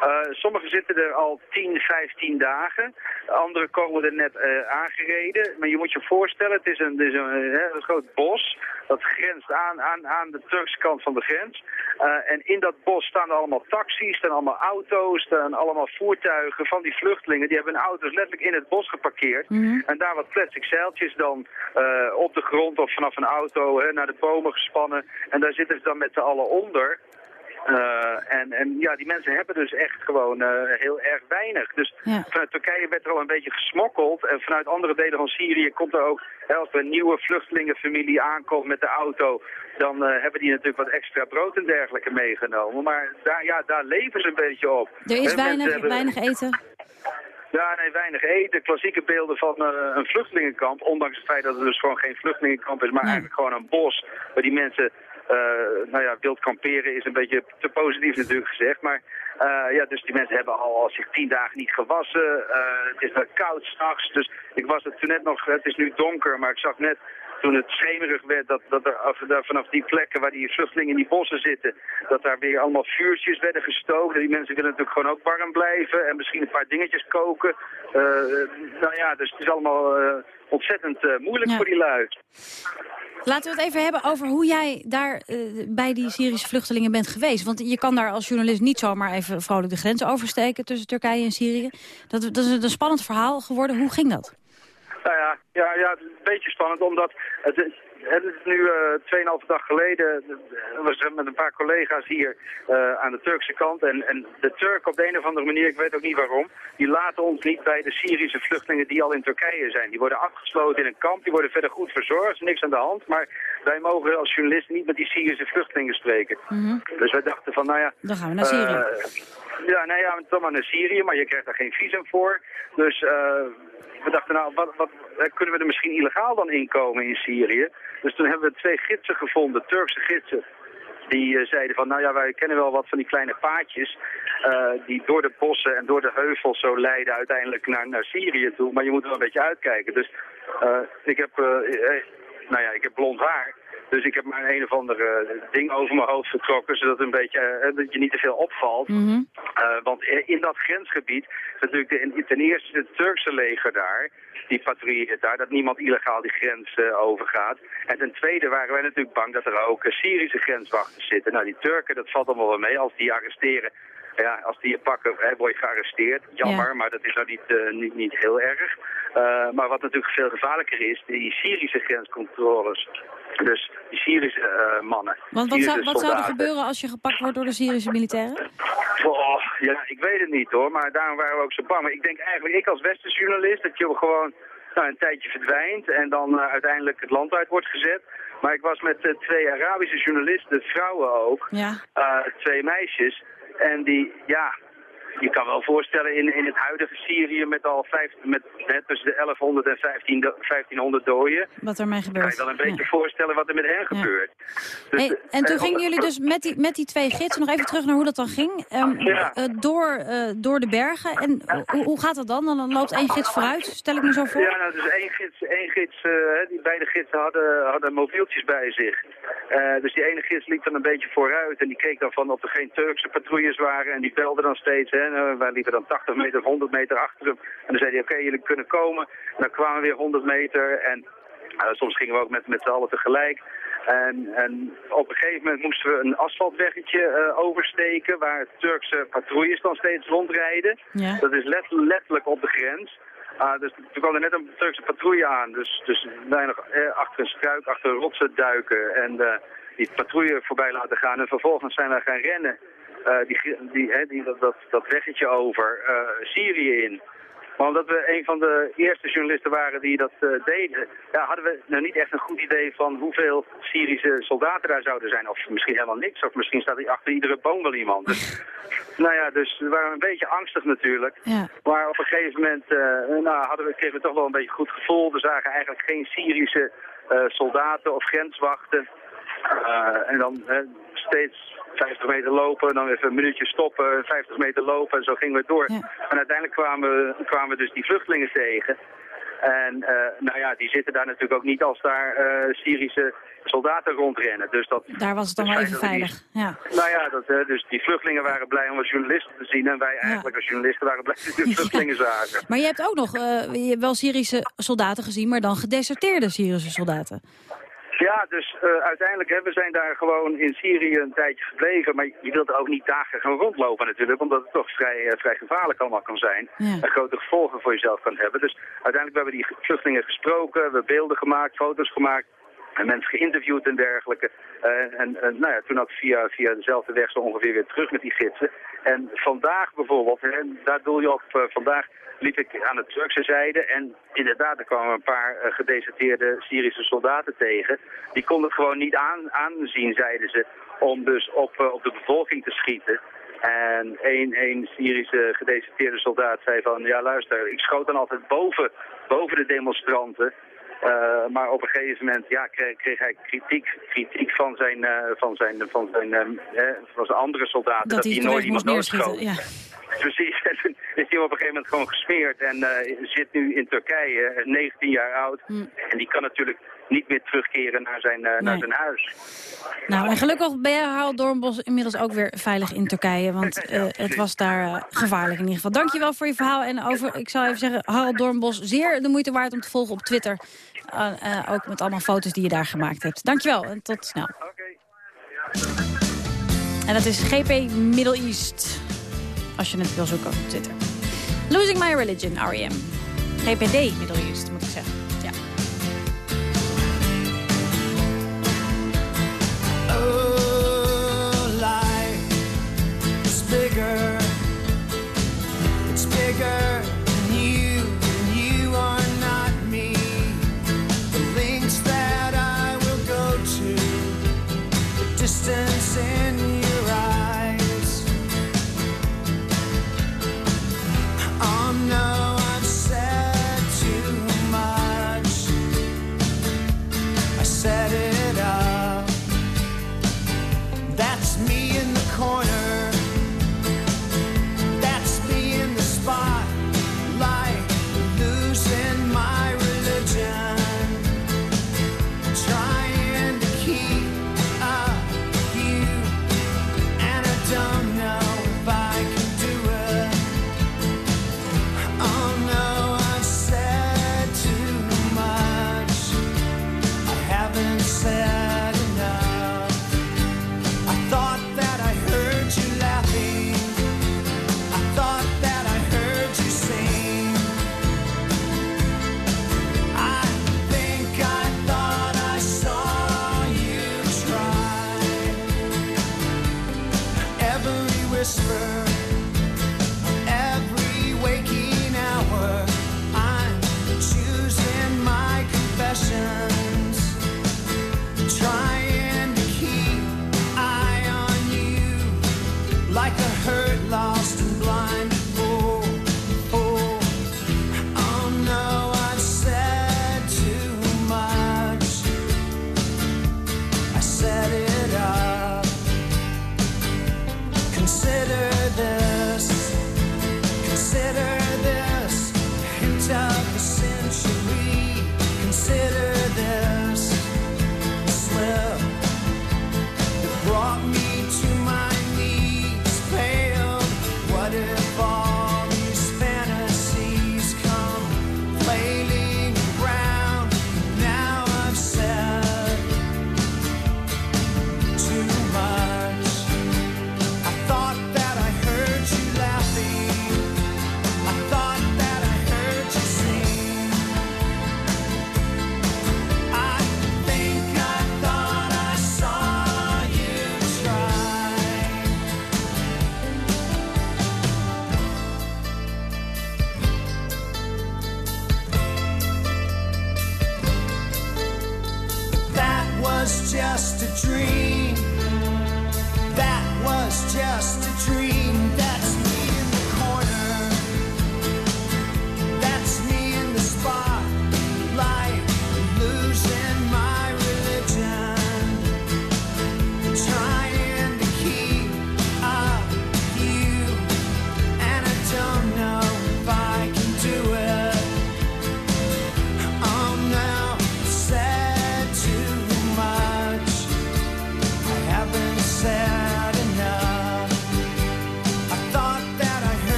Eh, sommigen zitten er al 10, 15 dagen. Anderen komen er net eh, aangereden. Maar je moet je voorstellen, het is een, het is een, eh, een groot bos. Dat grenst aan, aan, aan de Turkse kant van de grens. En in dat bos staan er allemaal taxis, staan allemaal auto's, staan allemaal voertuigen van die vluchtelingen. Die hebben hun auto's letterlijk in het bos geparkeerd. En daar wat plastic zeiltjes dan op de grond of vanaf een auto hè, naar de bomen gespannen. En daar zitten ze dan met z'n allen onder. Eh, en, en ja, die mensen hebben dus echt gewoon eh, heel erg weinig. Dus vanuit Turkije werd er al een beetje gesmokkeld. En vanuit andere delen van Syrië komt er ook, hè, als er een nieuwe vluchtelingenfamilie aankomt met de auto, dan eh, hebben die natuurlijk wat extra brood en dergelijke meegenomen. Maar daar, ja, daar leven ze een beetje op. Er is weinig, hebben- weinig eten. ja, nee, weinig eten. Klassieke beelden van een vluchtelingenkamp. Ondanks het feit dat het dus gewoon geen vluchtelingenkamp is, maar eigenlijk gewoon een bos. Waar die mensen, nou ja, wild kamperen is een beetje te positief natuurlijk gezegd. Maar eh, ja, dus die mensen hebben al, al zich tien dagen niet gewassen. Eh, het is wel koud s'nachts. Dus ik was het toen net nog, het is nu donker, maar ik zag net toen het schemerig werd, dat, dat er af- daar vanaf die plekken waar die vluchtelingen in die bossen zitten, dat daar weer allemaal vuurtjes werden gestookt. Die mensen willen natuurlijk gewoon ook warm blijven en misschien een paar dingetjes koken. Eh, nou ja, dus het is allemaal eh, ontzettend eh, moeilijk voor die lui. Laten we het even hebben over hoe jij daar eh, bij die Syrische vluchtelingen bent geweest. Want je kan daar als journalist niet zomaar even vrolijk de grens oversteken tussen Turkije en Syrië. Dat, dat is een spannend verhaal geworden. Hoe ging dat? Nou ja, ja, ja, een beetje spannend, omdat het, het is nu eh 2,5 dag geleden, eh, was met een paar collega's hier eh, aan de Turkse kant. En, en de Turken op de een of andere manier, ik weet ook niet waarom, die laten ons niet bij de Syrische vluchtelingen die al in Turkije zijn. Die worden afgesloten in een kamp, die worden verder goed verzorgd, is niks aan de hand. Maar wij mogen als journalisten niet met die Syrische vluchtelingen spreken. Dus wij dachten van, nou ja... Dan gaan we naar Syrië. ja, nou ja, dan maar naar Syrië, maar je krijgt daar geen visum voor. Dus we dachten, nou, wat, kunnen we er misschien illegaal dan inkomen in Syrië? Dus toen hebben we twee gidsen gevonden, Turkse gidsen. Die eh, zeiden van, nou ja, wij kennen wel wat van die kleine paadjes... eh, die door de bossen en door de heuvels zo leiden uiteindelijk naar, naar Syrië toe. Maar je moet wel een beetje uitkijken. Dus eh, ik heb, nou ja, ik heb blond haar. Dus ik heb maar een of ander eh, ding over mijn hoofd getrokken, zodat een beetje, eh, dat je niet te veel opvalt. Mhm. Eh, want in dat grensgebied is natuurlijk de, ten eerste het Turkse leger daar, die patrouilleert daar, dat niemand illegaal die grens eh, overgaat. En ten tweede waren wij natuurlijk bang dat er ook eh, Syrische grenswachters zitten. Nou, die Turken, dat valt allemaal wel mee als die arresteren. Ja, als die je pakken, hè, word je gearresteerd. Jammer, Ja. maar dat is nou niet, eh, niet, niet heel erg. Eh, maar wat natuurlijk veel gevaarlijker is, die Syrische grenscontroles. Dus die Syrische eh, mannen. Want wat, zou, wat zou er gebeuren als je gepakt wordt door de Syrische militairen? Oh, ja, ik weet het niet hoor, maar daarom waren we ook zo bang. Maar ik denk eigenlijk, ik als westerse journalist, dat je gewoon nou, een tijdje verdwijnt en dan eh, uiteindelijk het land uit wordt gezet. Maar ik was met eh, twee Arabische journalisten, vrouwen ook, Ja. twee meisjes. En die, ja, je kan wel voorstellen in, in het huidige Syrië met al vijf, met, net tussen de 1100 en 15, do- 1500 doden. Wat ermee Kan gebeurt. je wel een beetje Ja. voorstellen wat er met hen gebeurt. Dus, Hey, en toen eh, gingen jullie dus met die, met die twee gidsen, nog even terug naar hoe dat dan ging, ehm, Ja. eh, door, eh, door de bergen. En hoe, hoe gaat dat dan? Dan loopt één gids vooruit, stel ik me zo voor. Ja, nou, dus één gids, één gids eh, die beide gidsen hadden, hadden mobieltjes bij zich. Eh, dus die ene gids liep dan een beetje vooruit en die keek dan van of er geen Turkse patrouilles waren. En die belde dan steeds, hè. Nou, wij liepen dan 80 meter of 100 meter achter hem. En dan zei hij, oké, jullie kunnen komen. En dan kwamen we weer 100 meter en eh, soms gingen we ook met, met z'n allen tegelijk. En, en op een gegeven moment moesten we een asfaltweggetje eh, oversteken waar Turkse patrouilles dan steeds rondrijden. Ja. Dat is let- letterlijk op de grens. Ah, dus toen kwam er net een Turkse patrouille aan. Dus, dus wij nog eh, achter een struik, achter rotsen duiken en eh, die patrouille voorbij laten gaan. En vervolgens zijn we gaan rennen, eh, die, gre- die, hè, die, dat, dat, dat weggetje over, eh, Syrië in. Maar omdat we een van de eerste journalisten waren die dat eh, deden, ja, hadden we nou niet echt een goed idee van hoeveel Syrische soldaten daar zouden zijn. Of misschien helemaal niks, of misschien staat er achter iedere boom wel iemand. Dus, nou ja, dus we waren een beetje angstig natuurlijk. Ja. Maar op een gegeven moment eh, nou, hadden we, kregen we toch wel een beetje een goed gevoel. We zagen eigenlijk geen Syrische eh, soldaten of grenswachten. Eh, en dan eh, steeds 50 meter lopen, dan even een minuutje stoppen, 50 meter lopen en zo gingen we door. En uiteindelijk kwamen we, kwamen we dus die vluchtelingen tegen. En eh, nou ja, die zitten daar natuurlijk ook niet als daar eh, Syrische soldaten rondrennen. Dus dat, Daar was het dan wel even die- veilig. Ja. nou ja, dat, eh, dus die vluchtelingen waren blij om als journalisten te zien. En wij eigenlijk als journalisten waren blij dat we de vluchtelingen zagen. Maar je hebt ook nog je hebt wel Syrische soldaten gezien, maar dan gedeserteerde Syrische soldaten. Ja, dus eh, uiteindelijk, hè, we zijn daar gewoon in Syrië een tijdje gebleven. Maar je wilt er ook niet dagen gaan rondlopen natuurlijk. Omdat het toch vrij, eh, vrij gevaarlijk allemaal kan zijn. Ja. En grote gevolgen voor jezelf kan hebben. Dus uiteindelijk hebben we die vluchtelingen gesproken. We hebben beelden gemaakt, foto's gemaakt. En mensen geïnterviewd en dergelijke. Eh, en en nou ja, toen ook via, via dezelfde weg zo ongeveer weer terug met die gidsen. En vandaag bijvoorbeeld, hè, daar doel je op, eh, vandaag liep ik aan de Turkse zijde. En inderdaad, er kwamen een paar eh, gedeserteerde Syrische soldaten tegen. Die konden het gewoon niet aan, aanzien, zeiden ze, om dus op, op de bevolking te schieten. En één, één Syrische gedeserteerde soldaat zei van, ja luister, ik schoot dan altijd boven, boven de demonstranten. Eh, maar op een gegeven moment ja, kreeg, kreeg hij kritiek, kritiek van zijn, eh, van zijn, van zijn, eh, van zijn andere soldaten. Dat hij nooit iemand doodschoot. Ja. Precies, en toen is hij op een gegeven moment gewoon gesmeerd en zit nu in Turkije, eh, 19 jaar oud. En die kan natuurlijk niet meer terugkeren naar zijn, naar zijn huis. Nou, en gelukkig ben jij, Harold Doornbos, inmiddels ook weer veilig in Turkije. Want eh, het was daar eh, gevaarlijk in ieder geval. Dankjewel voor je verhaal. En over, ik zou even zeggen, Harold Doornbos, zeer de moeite waard om te volgen op Twitter. Eh, ook met allemaal foto's die je daar gemaakt hebt. Dankjewel en tot snel. En dat is GP Middle East. Als je het wil zoeken op Twitter. Losing My Religion, R.E.M. GPD Middle East, moet ik zeggen. Ja. Oh, life is bigger. It's bigger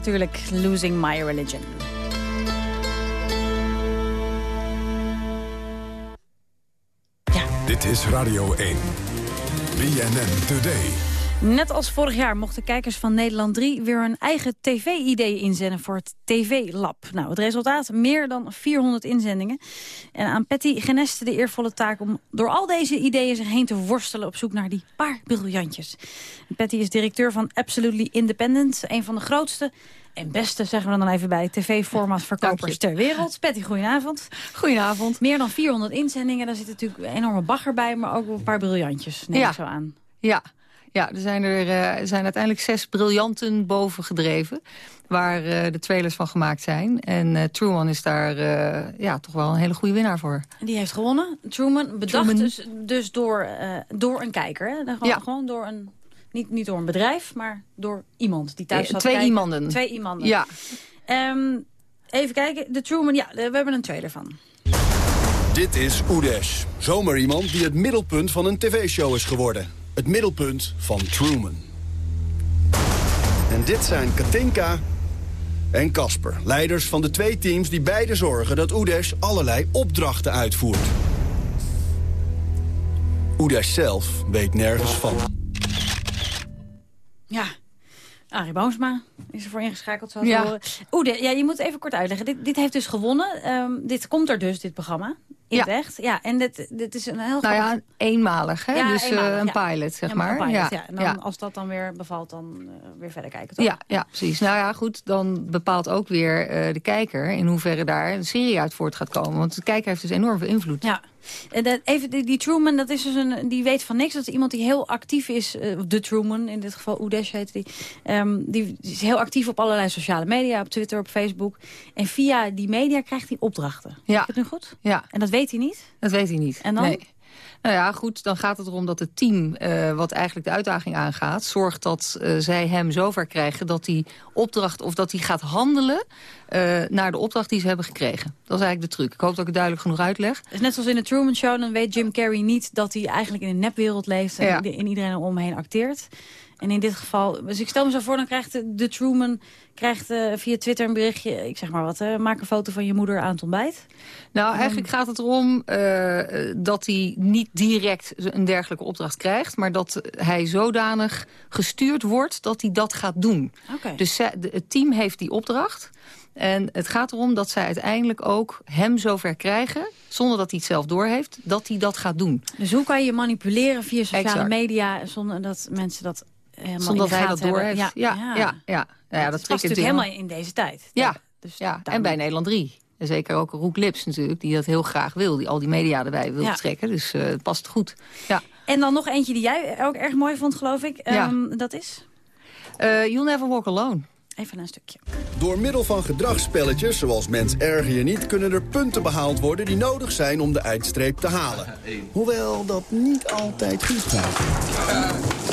natuurlijk, Losing My Religion. Dit is Radio 1. BNN Today. Net als vorig jaar mochten kijkers van Nederland 3 weer een eigen tv-idee inzenden voor het TV-lab. Nou, het resultaat meer dan 400 inzendingen. En aan Patty Geneste de eervolle taak om door al deze ideeën zich heen te worstelen op zoek naar die paar briljantjes. En Patty is directeur van Absolutely Independent, een van de grootste En beste, zeggen we dan even bij, tv-formatverkopers ter wereld. Patty, goedenavond. Goedenavond. Meer dan 400 inzendingen, daar zit natuurlijk een enorme bagger bij... maar ook een paar briljantjes, neem Ja. ik zo aan. Ja, ja er, zijn er eh, er zijn uiteindelijk zes briljanten boven gedreven... waar eh, de trailers van gemaakt zijn. En eh, Truman is daar eh, ja, toch wel een hele goede winnaar voor. En die heeft gewonnen. Truman, bedacht Truman. Dus, dus door, eh, door een kijker. Hè? Dan Gewoon, Ja. gewoon door een... Niet, niet door een bedrijf, maar door iemand die thuis zat twee kijken. iemanden. Twee iemanden. Ja. Ehm, even kijken. De Truman, ja, we hebben een trailer van. Dit is Oedesh. Zomaar iemand die het middelpunt van een tv-show is geworden. Het middelpunt van Truman. En dit zijn Katinka en Casper. Leiders van de twee teams die beide zorgen dat Oedesh allerlei opdrachten uitvoert. Oedesh zelf weet nergens van. Ja. Arie Boomsma is ervoor ingeschakeld, zoals Ja. Oeh, ja, je moet even kort uitleggen. Dit, dit heeft dus gewonnen. Ehm, dit komt er dus, dit programma. In Ja. Ja, en dit, dit is een heel Nou ja, eenmalig, hè? Ja, dus eh, een ja. pilot, zeg Ja, maar. een pilot, ja. ja. En dan, ja. als dat dan weer bevalt, dan eh, weer verder kijken, toch? Ja, ja, precies. Nou ja, goed, dan bepaalt ook weer eh, de kijker... in hoeverre daar een serie uit voort gaat komen. Want de kijker heeft dus enorm veel invloed. Ja. En dat, even, die, die Truman, dat is dus een, die weet van niks. Dat is iemand die heel actief is. de Truman, in dit geval Udesh heet die. Ehm, die is heel actief op allerlei sociale media. Op Twitter, op Facebook. En via die media krijgt hij opdrachten. Ja. Ik het nu goed? Ja. En dat weet hij niet? Dat weet hij niet. En dan? Nee. Nou ja, goed, dan gaat het erom dat het team, eh, wat eigenlijk de uitdaging aangaat... zorgt dat eh, zij hem zover krijgen dat hij opdracht... of dat hij gaat handelen eh, naar de opdracht die ze hebben gekregen. Dat is eigenlijk de truc. Ik hoop dat ik het duidelijk genoeg uitleg. Dus net zoals in de Truman Show, dan weet Jim Carrey niet... dat hij eigenlijk in een nepwereld leeft en Ja. in iedereen om hem heen acteert. En in dit geval, dus ik stel me zo voor, dan krijgt de, de Truman krijgt, eh, via Twitter een berichtje... ik zeg maar wat, hè, maak een foto van je moeder aan het ontbijt. Nou, eigenlijk gaat het erom eh, dat hij niet direct een dergelijke opdracht krijgt... maar dat hij zodanig gestuurd wordt dat hij dat gaat doen. Oké. Dus het team heeft die opdracht... En het gaat erom dat zij uiteindelijk ook hem zover krijgen... zonder dat hij het zelf doorheeft, dat hij dat gaat doen. Dus hoe kan je je manipuleren via sociale Exact. media... zonder dat mensen dat helemaal Zonder in dat de hij dat hebben? doorheeft. Ja, ja, ja. ja. Ja, dat past natuurlijk helemaal in deze tijd. Ja, Dus ja. en bij Nederland 3. En zeker ook Roek Lips natuurlijk, die dat heel graag wil. Die al die media erbij wil Ja. trekken. Dus eh, het past goed. Ja. En dan nog eentje die jij ook erg mooi vond, geloof ik. Ja. Ehm, dat is? Eh, You'll Never Walk Alone. Even een stukje. Door middel van gedragsspelletjes, zoals mens erger je niet... kunnen er punten behaald worden die nodig zijn om de eindstreep te halen. Hoewel dat niet altijd goed gaat.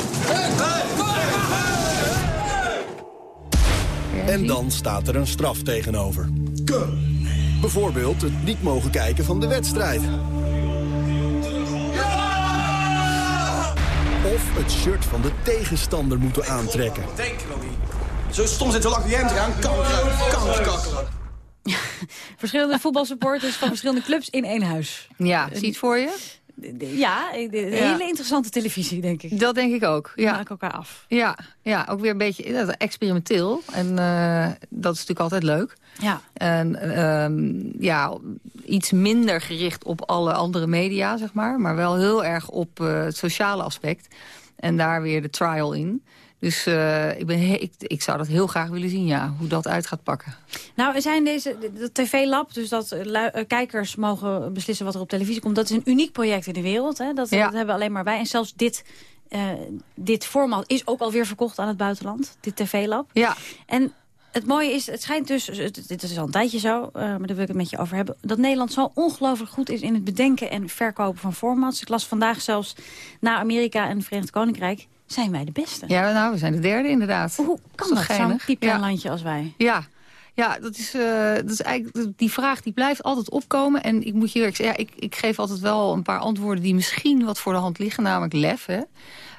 En dan staat er een straf tegenover. Bijvoorbeeld het niet mogen kijken van de wedstrijd. Of het shirt van de tegenstander moeten aantrekken. Denk nog niet. Zo stom zitten lachen jij hem te gaan. Kanker, kankerkakkelen. Verschillende voetbalsupporters van verschillende clubs in één huis. Ja, het voor je? Ja, een hele interessante televisie, denk ik. Dat denk ik ook. Ja. Maak elkaar af. Ja, ja, ook weer een beetje dat experimenteel. En eh, dat is natuurlijk altijd leuk. Ja. En ehm, ja, iets minder gericht op alle andere media, zeg maar. Maar wel heel erg op eh, het sociale aspect. En daar weer de trial in. Dus eh, ik, ben ik, ik zou dat heel graag willen zien, ja, hoe dat uit gaat pakken. Nou, we zijn deze, dat TV-lab, dus dat eh, kijkers mogen beslissen wat er op televisie komt. Dat is een uniek project in de wereld. Hè? Dat, Ja. dat hebben alleen maar wij. En zelfs dit, eh, dit format is ook alweer verkocht aan het buitenland. Dit TV-lab. Ja. En het mooie is, het schijnt dus, dit is al een tijdje zo, maar daar wil ik het met je over hebben, dat Nederland zo ongelooflijk goed is in het bedenken en verkopen van formats. Ik las vandaag zelfs, na Amerika en het Verenigd Koninkrijk, zijn wij de beste. Ja, nou, we zijn de derde inderdaad. Hoe kan dat, zo'n piepklein landje als wij? Ja, ja dat, is, eh, dat is eigenlijk die vraag die blijft altijd opkomen. En ik moet je eerlijk zeggen, ja, ik, ik geef altijd wel een paar antwoorden die misschien wat voor de hand liggen, namelijk lef. Hè?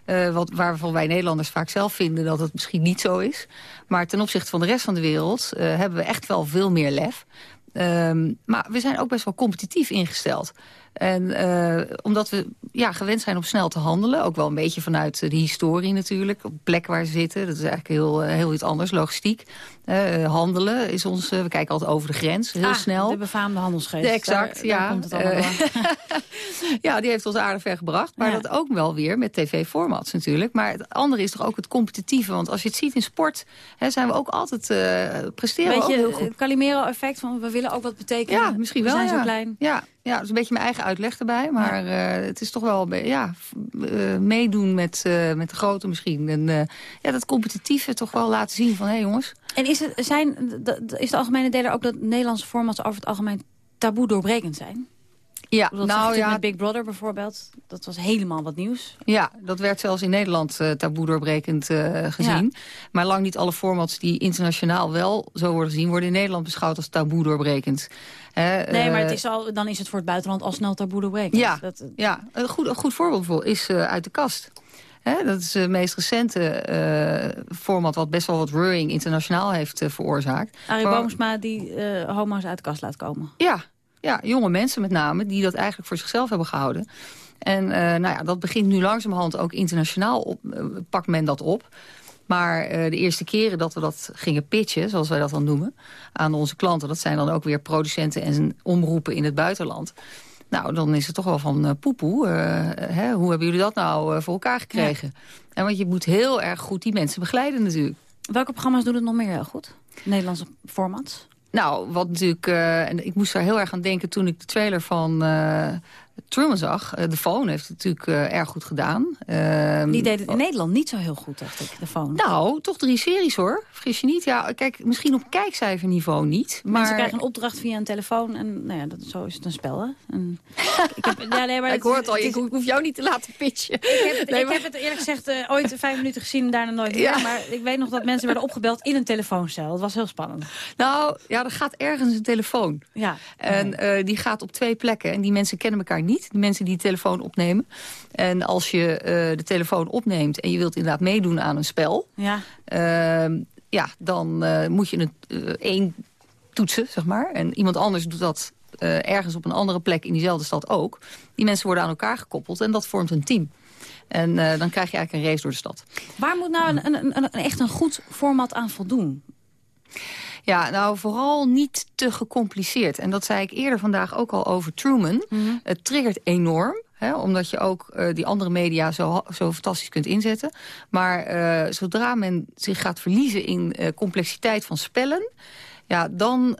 Eh, wat, waarvan wij Nederlanders vaak zelf vinden dat het misschien niet zo is. Maar ten opzichte van de rest van de wereld eh, hebben we echt wel veel meer lef. Ehm, maar we zijn ook best wel competitief ingesteld. En eh, omdat we ja, gewend zijn om snel te handelen. Ook wel een beetje vanuit de historie natuurlijk. Op plek waar ze zitten. Dat is eigenlijk heel, eh, heel iets anders. Logistiek. Eh, handelen is ons... we kijken altijd over de grens. Heel Ah, snel. De befaamde handelsgeest. exact, Daar- ja. Daar komt het ja, die heeft ons aardig ver gebracht. Maar Ja. dat ook wel weer met tv-formats natuurlijk. Maar het andere is toch ook het competitieve. Want als je het ziet in sport, hè, zijn we ook altijd presteren we ook heel goed. Calimero-effect van we willen ook wat betekenen. Ja, misschien wel. We zijn ja. zo klein. Ja, ja, dat is een beetje mijn eigen uitleg erbij. Maar eh, het is toch wel ja, eh, meedoen met, eh, met de grote misschien. En ja, dat competitieve toch wel laten zien van... hé hey, jongens, En is, het, zijn, is de algemene deler ook dat Nederlandse formats over het algemeen taboe doorbrekend zijn? Ja, Dat nou ja, met Big Brother bijvoorbeeld. Dat was helemaal wat nieuws. Ja, dat werd zelfs in Nederland uh, taboe doorbrekend uh, gezien. Ja. Maar lang niet alle formats die internationaal wel zo worden gezien... worden in Nederland beschouwd als taboe doorbrekend. Uh, nee, maar het is al, dan is het voor het buitenland al snel taboe doorbrekend. Ja, dat, ja. Een, goed, een goed voorbeeld is uh, uit de kast. He, dat is het meest recente uh, format wat best wel wat worrying internationaal heeft uh, veroorzaakt. Arie Boomsma die uh, homo's uit de kast laat komen. Ja, ja, jonge mensen met name, die dat eigenlijk voor zichzelf hebben gehouden. En nou ja, dat begint nu langzamerhand ook internationaal, op, pakt men dat op. Maar uh, de eerste keren dat we dat gingen pitchen, zoals wij dat dan noemen... aan onze klanten, dat zijn dan ook weer producenten en omroepen in het buitenland... Nou, dan is het toch wel van uh, poepoe. Uh, hè, hoe hebben jullie dat nou voor elkaar gekregen? Ja. En want je moet heel erg goed die mensen begeleiden natuurlijk. Welke programma's doen het nog meer heel goed? Nederlandse formats? Nou, wat natuurlijk... Uh, en ik moest daar heel erg aan denken toen ik de trailer van uh, Truman zag. Uh, de Phone heeft het natuurlijk erg goed gedaan. Ehm, Die deed het in Nederland niet zo heel goed, dacht ik, de Phone. Nou, toch drie series hoor. Vergis je niet. Ja, kijk, misschien op kijkcijferniveau niet. Maar... Mensen krijgen een opdracht via een telefoon en nou ja, dat, zo is het een spel, hè? En, ik, heb, ja, nee, maar ik hoor het al, ik hoef jou niet te laten pitchen. Ik heb het, nee, maar... ik heb het eerlijk gezegd uh, ooit vijf minuten gezien en daarna nooit meer. Ja. Maar ik weet nog dat mensen werden opgebeld in een telefooncel. Dat was heel spannend. Nou, ja, er gaat ergens een telefoon. Ja. En uh, die gaat op twee plekken. En die mensen kennen elkaar niet. Die mensen die de telefoon opnemen. En als je uh, de telefoon opneemt en je wilt inderdaad meedoen aan een spel... Ja, uh, ja dan uh, moet je het één toetsen, zeg maar. En iemand anders doet dat ergens op een andere plek in diezelfde stad ook. Die mensen worden aan elkaar gekoppeld en dat vormt een team. En uh, dan krijg je eigenlijk een race door de stad. Waar moet nou een, een, een, echt een goed format aan voldoen? Ja, nou vooral niet te gecompliceerd. En dat zei ik eerder vandaag ook al over Truman. Mm -hmm. Het triggert enorm. Omdat je ook uh, die andere media zo, zo fantastisch kunt inzetten. Maar uh, zodra men zich gaat verliezen in uh, complexiteit van spellen... Ja, dan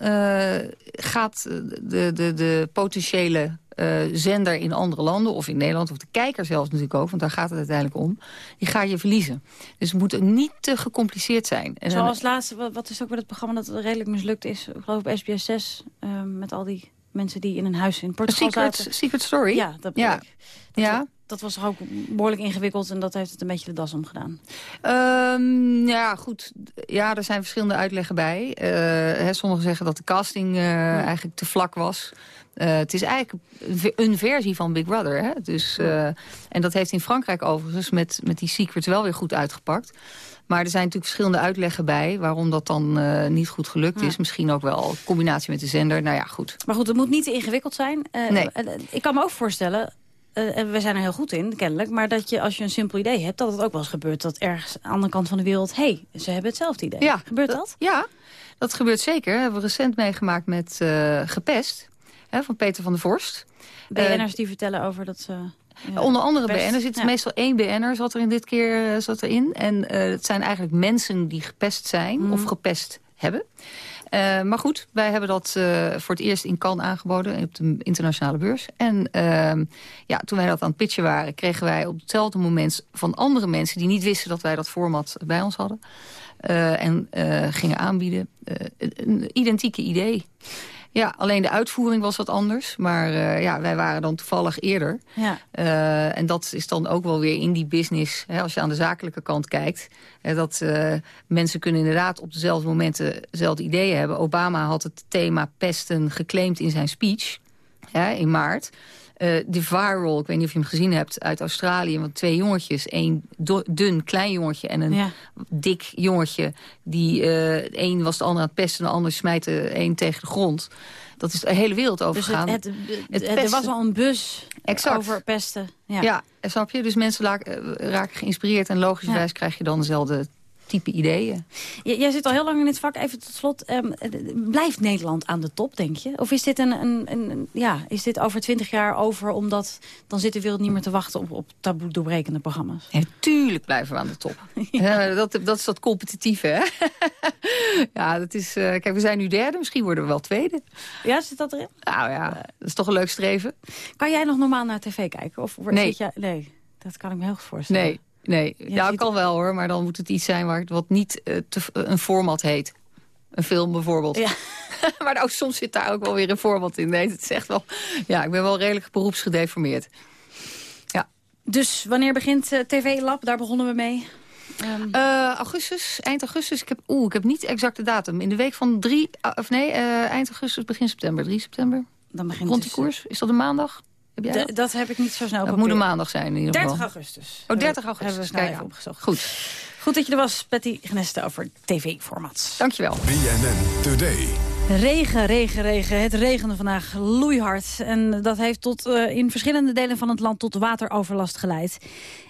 gaat de, de, de potentiële zender in andere landen, of in Nederland, of de kijker zelfs natuurlijk ook, want daar gaat het uiteindelijk om, die ga je verliezen. Dus het moet niet te gecompliceerd zijn. En Zoals dan, laatste, wat, wat is ook weer het programma dat redelijk mislukt is, ik geloof op SBS 6, uh, met al die mensen die in een huis in Portugal Secret, zaten. Secret Story? Ja, dat ja. ik. Dat ja. Dat was ook behoorlijk ingewikkeld en dat heeft het een beetje de das omgedaan. Um, ja, goed. Ja, er zijn verschillende uitleggen bij. Uh, hè, sommigen zeggen dat de casting uh, ja. eigenlijk te vlak was. Uh, het is eigenlijk een versie van Big Brother. Hè? Dus, en dat heeft in Frankrijk overigens met, met die secrets wel weer goed uitgepakt. Maar er zijn natuurlijk verschillende uitleggen bij... waarom dat dan uh, niet goed gelukt ja. is. Misschien ook wel in combinatie met de zender. Nou ja, goed. Maar goed, het moet niet te ingewikkeld zijn. nee. ik kan me ook voorstellen... en we zijn er heel goed in, kennelijk. Maar dat je, als je een simpel idee hebt... dat het ook wel eens gebeurt dat ergens aan de andere kant van de wereld... hé, hey, ze hebben hetzelfde idee. Ja, gebeurt dat? Ja, dat gebeurt zeker. Dat hebben we recent meegemaakt met Gepest... Hè, van Peter van der Vorst. BN'ers die vertellen over dat ze... Ja, Onder andere BN'ers. Er zit ja. meestal één BN'er zat er in dit keer uh, zat erin. En het zijn eigenlijk mensen die gepest zijn mm. of gepest hebben. Uh, maar goed, wij hebben dat voor het eerst in Cannes aangeboden op de internationale beurs. En ehm, ja, toen wij dat aan het pitchen waren, kregen wij op hetzelfde moment van andere mensen die niet wisten dat wij dat format bij ons hadden. en gingen aanbieden. een identieke idee. Ja, alleen de uitvoering was wat anders. Maar uh, ja, wij waren dan toevallig eerder. Ja. Uh, en dat is dan ook wel weer in die business, hè, als je aan de zakelijke kant kijkt... Hè, dat uh, mensen kunnen inderdaad op dezelfde momenten dezelfde ideeën hebben. Obama had het thema pesten geclaimd in zijn speech... hè, in maart. Eh de viral, ik weet niet of je hem gezien hebt, uit Australië. Want twee jongetjes, één dun klein jongetje en een Ja. dik jongetje. Die eh één was de ander aan het pesten en de ander smijt de een tegen de grond. Dat is de hele wereld Dus overgegaan. het, het, Het het- er was al een bus Exact. over pesten. Ja. Ja, snap je? Dus mensen raken geïnspireerd en logischerwijs krijg je dan dezelfde type ideeën. J- Jij zit al heel lang in dit vak. Even tot slot. ehm, eh, blijft Nederland aan de top, denk je? Of is dit, een, een, een, ja, is dit over twintig jaar over... omdat dan zit de wereld niet meer te wachten op, op taboe doorbrekende programma's? Ja, tuurlijk blijven we aan de top. Ja, dat, dat is dat competitieve, hè? ja, dat is... eh, kijk, we zijn nu derde, misschien worden we wel tweede. Ja, zit dat erin? Nou ja, dat is toch een leuk streven? Kan jij nog normaal naar tv kijken? Of Nee. Zit jij, nee, dat kan ik me heel goed voorstellen. Nee, nee. Ja, kan wel hoor, maar dan moet het iets zijn waar, wat niet eh, te- een format heet. Een film bijvoorbeeld. Ja. maar nou, soms zit daar ook wel weer een format in. Nee, het is echt wel... Ja, ik ben wel redelijk beroepsgedeformeerd. Dus wanneer begint eh, TV Lab? Daar begonnen we mee. Ehm, Eh, augustus, eind augustus. Ik heb, oeh, ik heb niet de exacte datum. In de week van 3, of nee, eh, eind augustus, begin september. 3 september. dan begint Rond die dus, koers. Is dat een maandag? Heb jij d- dat? dat heb ik niet zo snel Het moet een maandag zijn in ieder geval. 30 augustus. Oh, 30 Hebben we augustus. snel Kijk even opgezocht. Goed. Goed dat je er was, Patty Geneste, over tv-formats. Dankjewel. BNN Today. Regen, regen, regen. Het regende vandaag loeihard. En dat heeft tot, eh, in verschillende delen van het land tot wateroverlast geleid.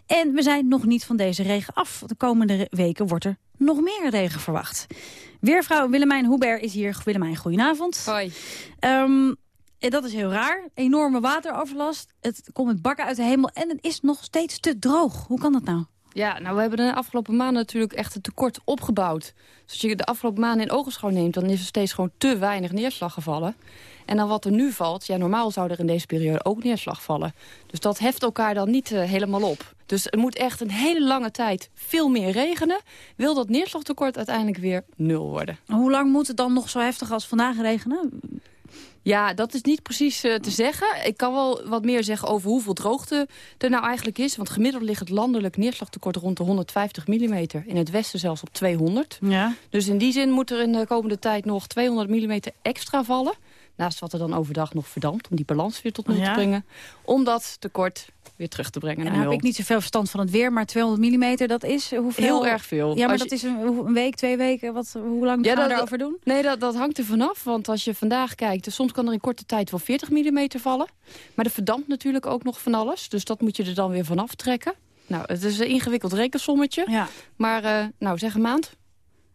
En we zijn nog niet van deze regen af. De komende weken wordt er nog meer regen verwacht. Weervrouw Willemijn Hubert is hier. Willemijn, goedenavond. Hoi. Ehm, en dat is heel raar. Enorme wateroverlast. Het komt met bakken uit de hemel en het is nog steeds te droog. Hoe kan dat nou? Ja, nou we hebben de afgelopen maanden natuurlijk echt een tekort opgebouwd. Dus als je de afgelopen maanden in ogenschouw neemt... dan is er steeds gewoon te weinig neerslag gevallen. En dan wat er nu valt, ja normaal zou er in deze periode ook neerslag vallen. Dus dat heft elkaar dan niet eh, helemaal op. Dus er moet echt een hele lange tijd veel meer regenen. Wil dat neerslagtekort uiteindelijk weer nul worden. Hoe lang moet het dan nog zo heftig als vandaag regenen? Ja, dat is niet precies eh, te zeggen. Ik kan wel wat meer zeggen over hoeveel droogte er nou eigenlijk is. Want gemiddeld ligt het landelijk neerslagtekort rond de 150 mm. In het westen zelfs op 200. Ja. Dus in die zin moet er in de komende tijd nog 200 mm extra vallen. Naast wat er dan overdag nog verdampt, om die balans weer tot nul Ja. te brengen. Om dat tekort weer terug te brengen En heb ik niet zoveel verstand van het weer, maar 200 mm, dat is hoeveel? Heel erg veel. Ja, maar dat is een, week, twee weken. Wat, hoe lang gaan we daarover doen? Nee, dat, dat hangt er vanaf. Want als je vandaag kijkt, dus soms kan er in korte tijd wel 40 mm vallen. Maar er verdampt natuurlijk ook nog van alles. Dus dat moet je er dan weer vanaf trekken. Nou, het is een ingewikkeld rekensommetje. Ja. Maar, eh, nou, zeg een maand.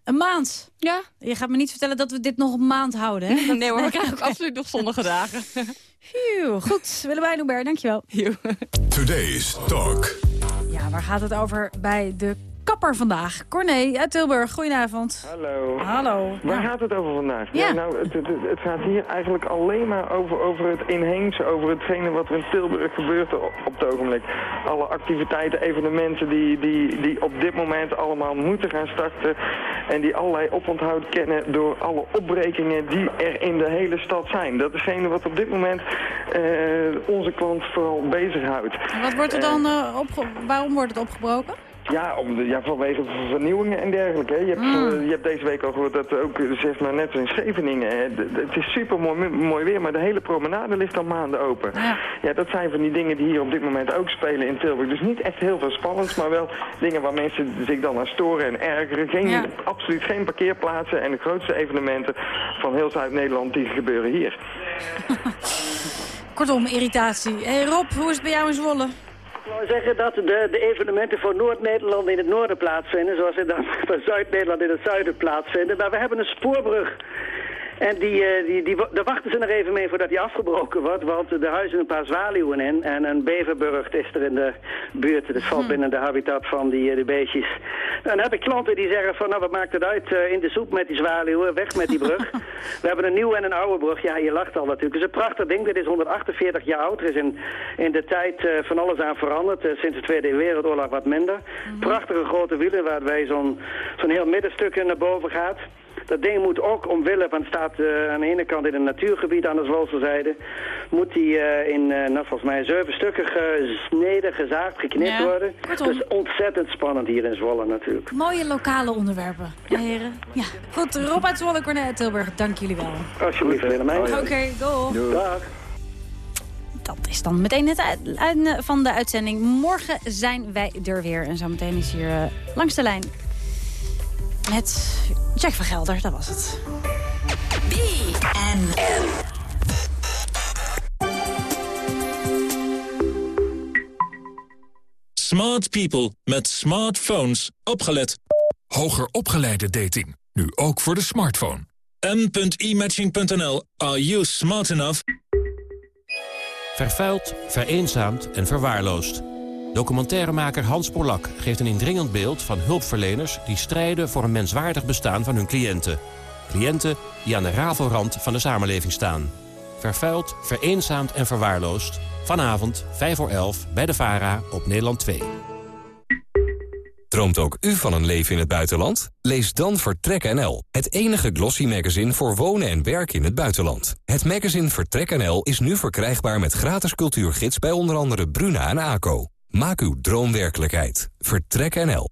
Een maand? Ja. Je gaat me niet vertellen dat we dit nog een maand houden, hè? Dat- Nee hoor, we krijgen ook absoluut nog zonnige dagen. Phew, goed, Willemijn Hubert, dankjewel. Today's Talk. Ja, waar gaat het over bij de kapper vandaag? Corné uit Tilburg, goedenavond. Hallo. Hallo. Waar gaat het over vandaag? Ja. nou, het, het, het gaat hier eigenlijk alleen maar over, over het inheemse, over hetgene wat er in Tilburg gebeurt op, op het ogenblik. Alle activiteiten, evenementen die, die, die op dit moment allemaal moeten gaan starten. En die allerlei oponthoud kennen door alle opbrekingen die er in de hele stad zijn. Dat is hetgene wat op dit moment eh, onze klant vooral bezighoudt. Wat wordt er dan uh, opge waarom wordt het opgebroken? Ja, om de, ja, vanwege vernieuwingen en dergelijke. Hè. Je, hebt, Mm. uh, je hebt deze week al gehoord dat ook, zeg maar, net in Scheveningen, hè, het is super mooi, mooi weer, maar de hele promenade ligt al maanden open. Ja. ja, dat zijn van die dingen die hier op dit moment ook spelen in Tilburg. Dus niet echt heel veel spannends, maar wel dingen waar mensen zich dan aan storen en ergeren. Geen, Ja. Absoluut geen parkeerplaatsen en de grootste evenementen van heel Zuid-Nederland die gebeuren hier. Kortom, irritatie. Hey Rob, hoe is het bij jou in Zwolle? Ik wou zeggen dat de, de evenementen voor Noord-Nederland in het noorden plaatsvinden, zoals ze dan voor Zuid-Nederland in het zuiden plaatsvinden. Maar we hebben een spoorbrug. En die, uh, die, die, daar wachten ze nog even mee voordat die afgebroken wordt, want er huizen een paar zwaluwen in. En een beverburg is er in de buurt. Dat valt binnen de habitat van die, die beestjes. Dan heb ik klanten die zeggen van, nou wat maakt het uit, uh, in de soep met die zwaluwen, weg met die brug. We hebben een nieuwe en een oude brug. Ja, je lacht al natuurlijk. Het is een prachtig ding. Dit is 148 jaar oud. Er is in, in de tijd van alles aan veranderd. sinds de Tweede Wereldoorlog wat minder. Prachtige grote wielen waarbij zo'n zo'n heel middenstuk naar boven gaat. Dat ding moet ook omwille van het staat uh, aan de ene kant in een natuurgebied aan de Zwolserzijde, moet die uh, in, uh, nou, volgens mij, zeven stukken gesneden, gezaagd, geknipt Ja, worden. kortom. Dat is ontzettend spannend hier in Zwolle natuurlijk. Mooie lokale onderwerpen, ja. heren. Ja. Goed, Rob uit Zwolle, Corné uit Tilburg, dank jullie wel. Alsjeblieft, Willemijn. Oké, okay, go. Dag. dat is dan meteen het einde van de uitzending. Morgen zijn wij er weer. En zometeen is hier uh, langs de lijn met Jack van Gelder. Dat was het. BNN. Smart people met smartphones. Opgelet. Hoger opgeleide dating. Nu ook voor de smartphone. m.imatching.nl. Are you smart enough? Vervuild, vereenzaamd en verwaarloosd. Documentairemaker Hans Polak geeft een indringend beeld van hulpverleners... die strijden voor een menswaardig bestaan van hun cliënten. Cliënten die aan de rafelrand van de samenleving staan. Vervuild, vereenzaamd en verwaarloosd. Vanavond, 5 voor 11, bij de VARA op Nederland 2. Droomt ook u van een leven in het buitenland? Lees dan Vertrek NL, het enige glossy magazine voor wonen en werken in het buitenland. Het magazine Vertrek NL is nu verkrijgbaar met gratis cultuurgids bij onder andere Bruna en ACO. Maak uw droom werkelijkheid. Vertrek NL.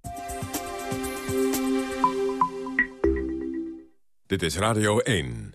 Dit is Radio 1.